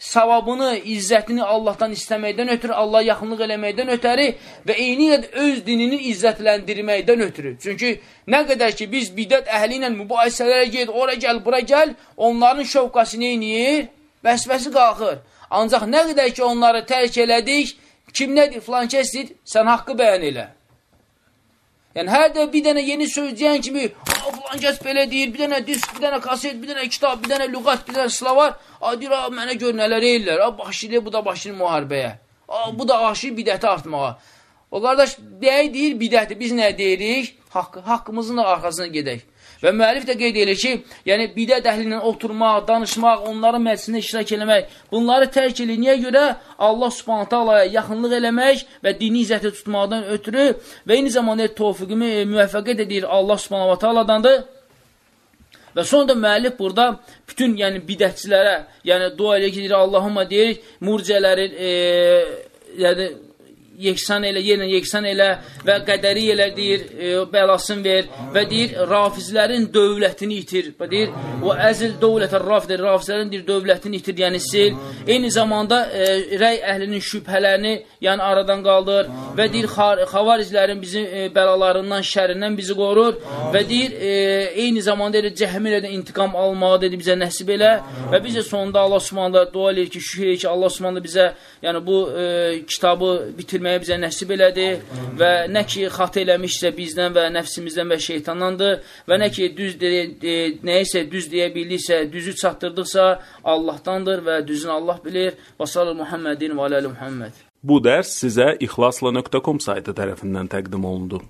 Savabını, izzətini Allahdan istəməkdən ötürü, Allah yaxınlıq eləməkdən ötəri və eyni ilə öz dinini izzətləndirməkdən ötürü. Çünki nə qədər ki, biz bidət əhli ilə mübahisələrə ged, ora gəl, bura gəl, onların şövqası neyniyir? Vəsvəsi qalxır. Ancaq nə qədər ki, onları tərk elədik, kim nədir, filan kəsdir, sən haqqı bəyan elə. Yəni, hər də bir dənə yeni söz deyən kimi, filan kəs belə deyir, bir dənə disk, bir dənə kaset, bir dənə kitab, bir dənə lüqat, bir dənə sılavar. A, deyir, a, mənə gör nələr eyirlər. A, başlayır, bu da başlayır müharibəyə. A, bu da aşır bidəti artmağa. O qardaş, deyək deyir bidətdir. Biz nə deyirik? Haqqı, haqqımızın da arxasına gedək. Və müəllif də qeyd edir ki, yəni bidət əhli ilə oturmaq, danışmaq, onların məclisində iştirak eləmək, bunları tərk edir. Niyə görə? Allah subhanət halaya yaxınlıq eləmək və dini izzəti tutmaqdan ötürü və eyni zamanda tofiqimi e, müvəffəqiyyət edir Allah subhanət haladandır. Və sonra da müəllif burada bütün yəni bidətçilərə, yəni dua elə ki, deyir, Allahımma deyirik, murcələrin, e, yəni yeksan elə, yerlə yeksan elə və qədəri elə deyir, e, bəlasını ver və deyir, rafizlərin dövlətini itir. Və deyir, o əzil dövlətə rafizlər, rafizlərin deyir, dövlətini itir, yəni sil. Eyni zamanda e, rəy əhlinin şübhələrini yəni aradan qaldır və deyir, xavariclərin bizim e, bəlalarından, şərindən bizi qorur və deyir, e, eyni zamanda deyir, cəhmilədən intiqam almağı dedi bizə nəsib elə və biz də sonunda Allah Subhanahu dua eləyir ki, şükür ki, Allah Subhanahu bizə yəni bu e, kitabı bitirməyə etməyə bizə nəsib elədi və nə ki, xat eləmişsə bizdən və nəfsimizdən və şeytandandır və nə ki, düz deyə, de, nəyisə düz deyə bildiksə, düzü çatdırdıqsa Allahdandır və düzünü Allah bilir. Və sallı Muhammedin və aləli Muhammed. Bu dərs sizə ixlasla.com saytı tərəfindən təqdim olundu.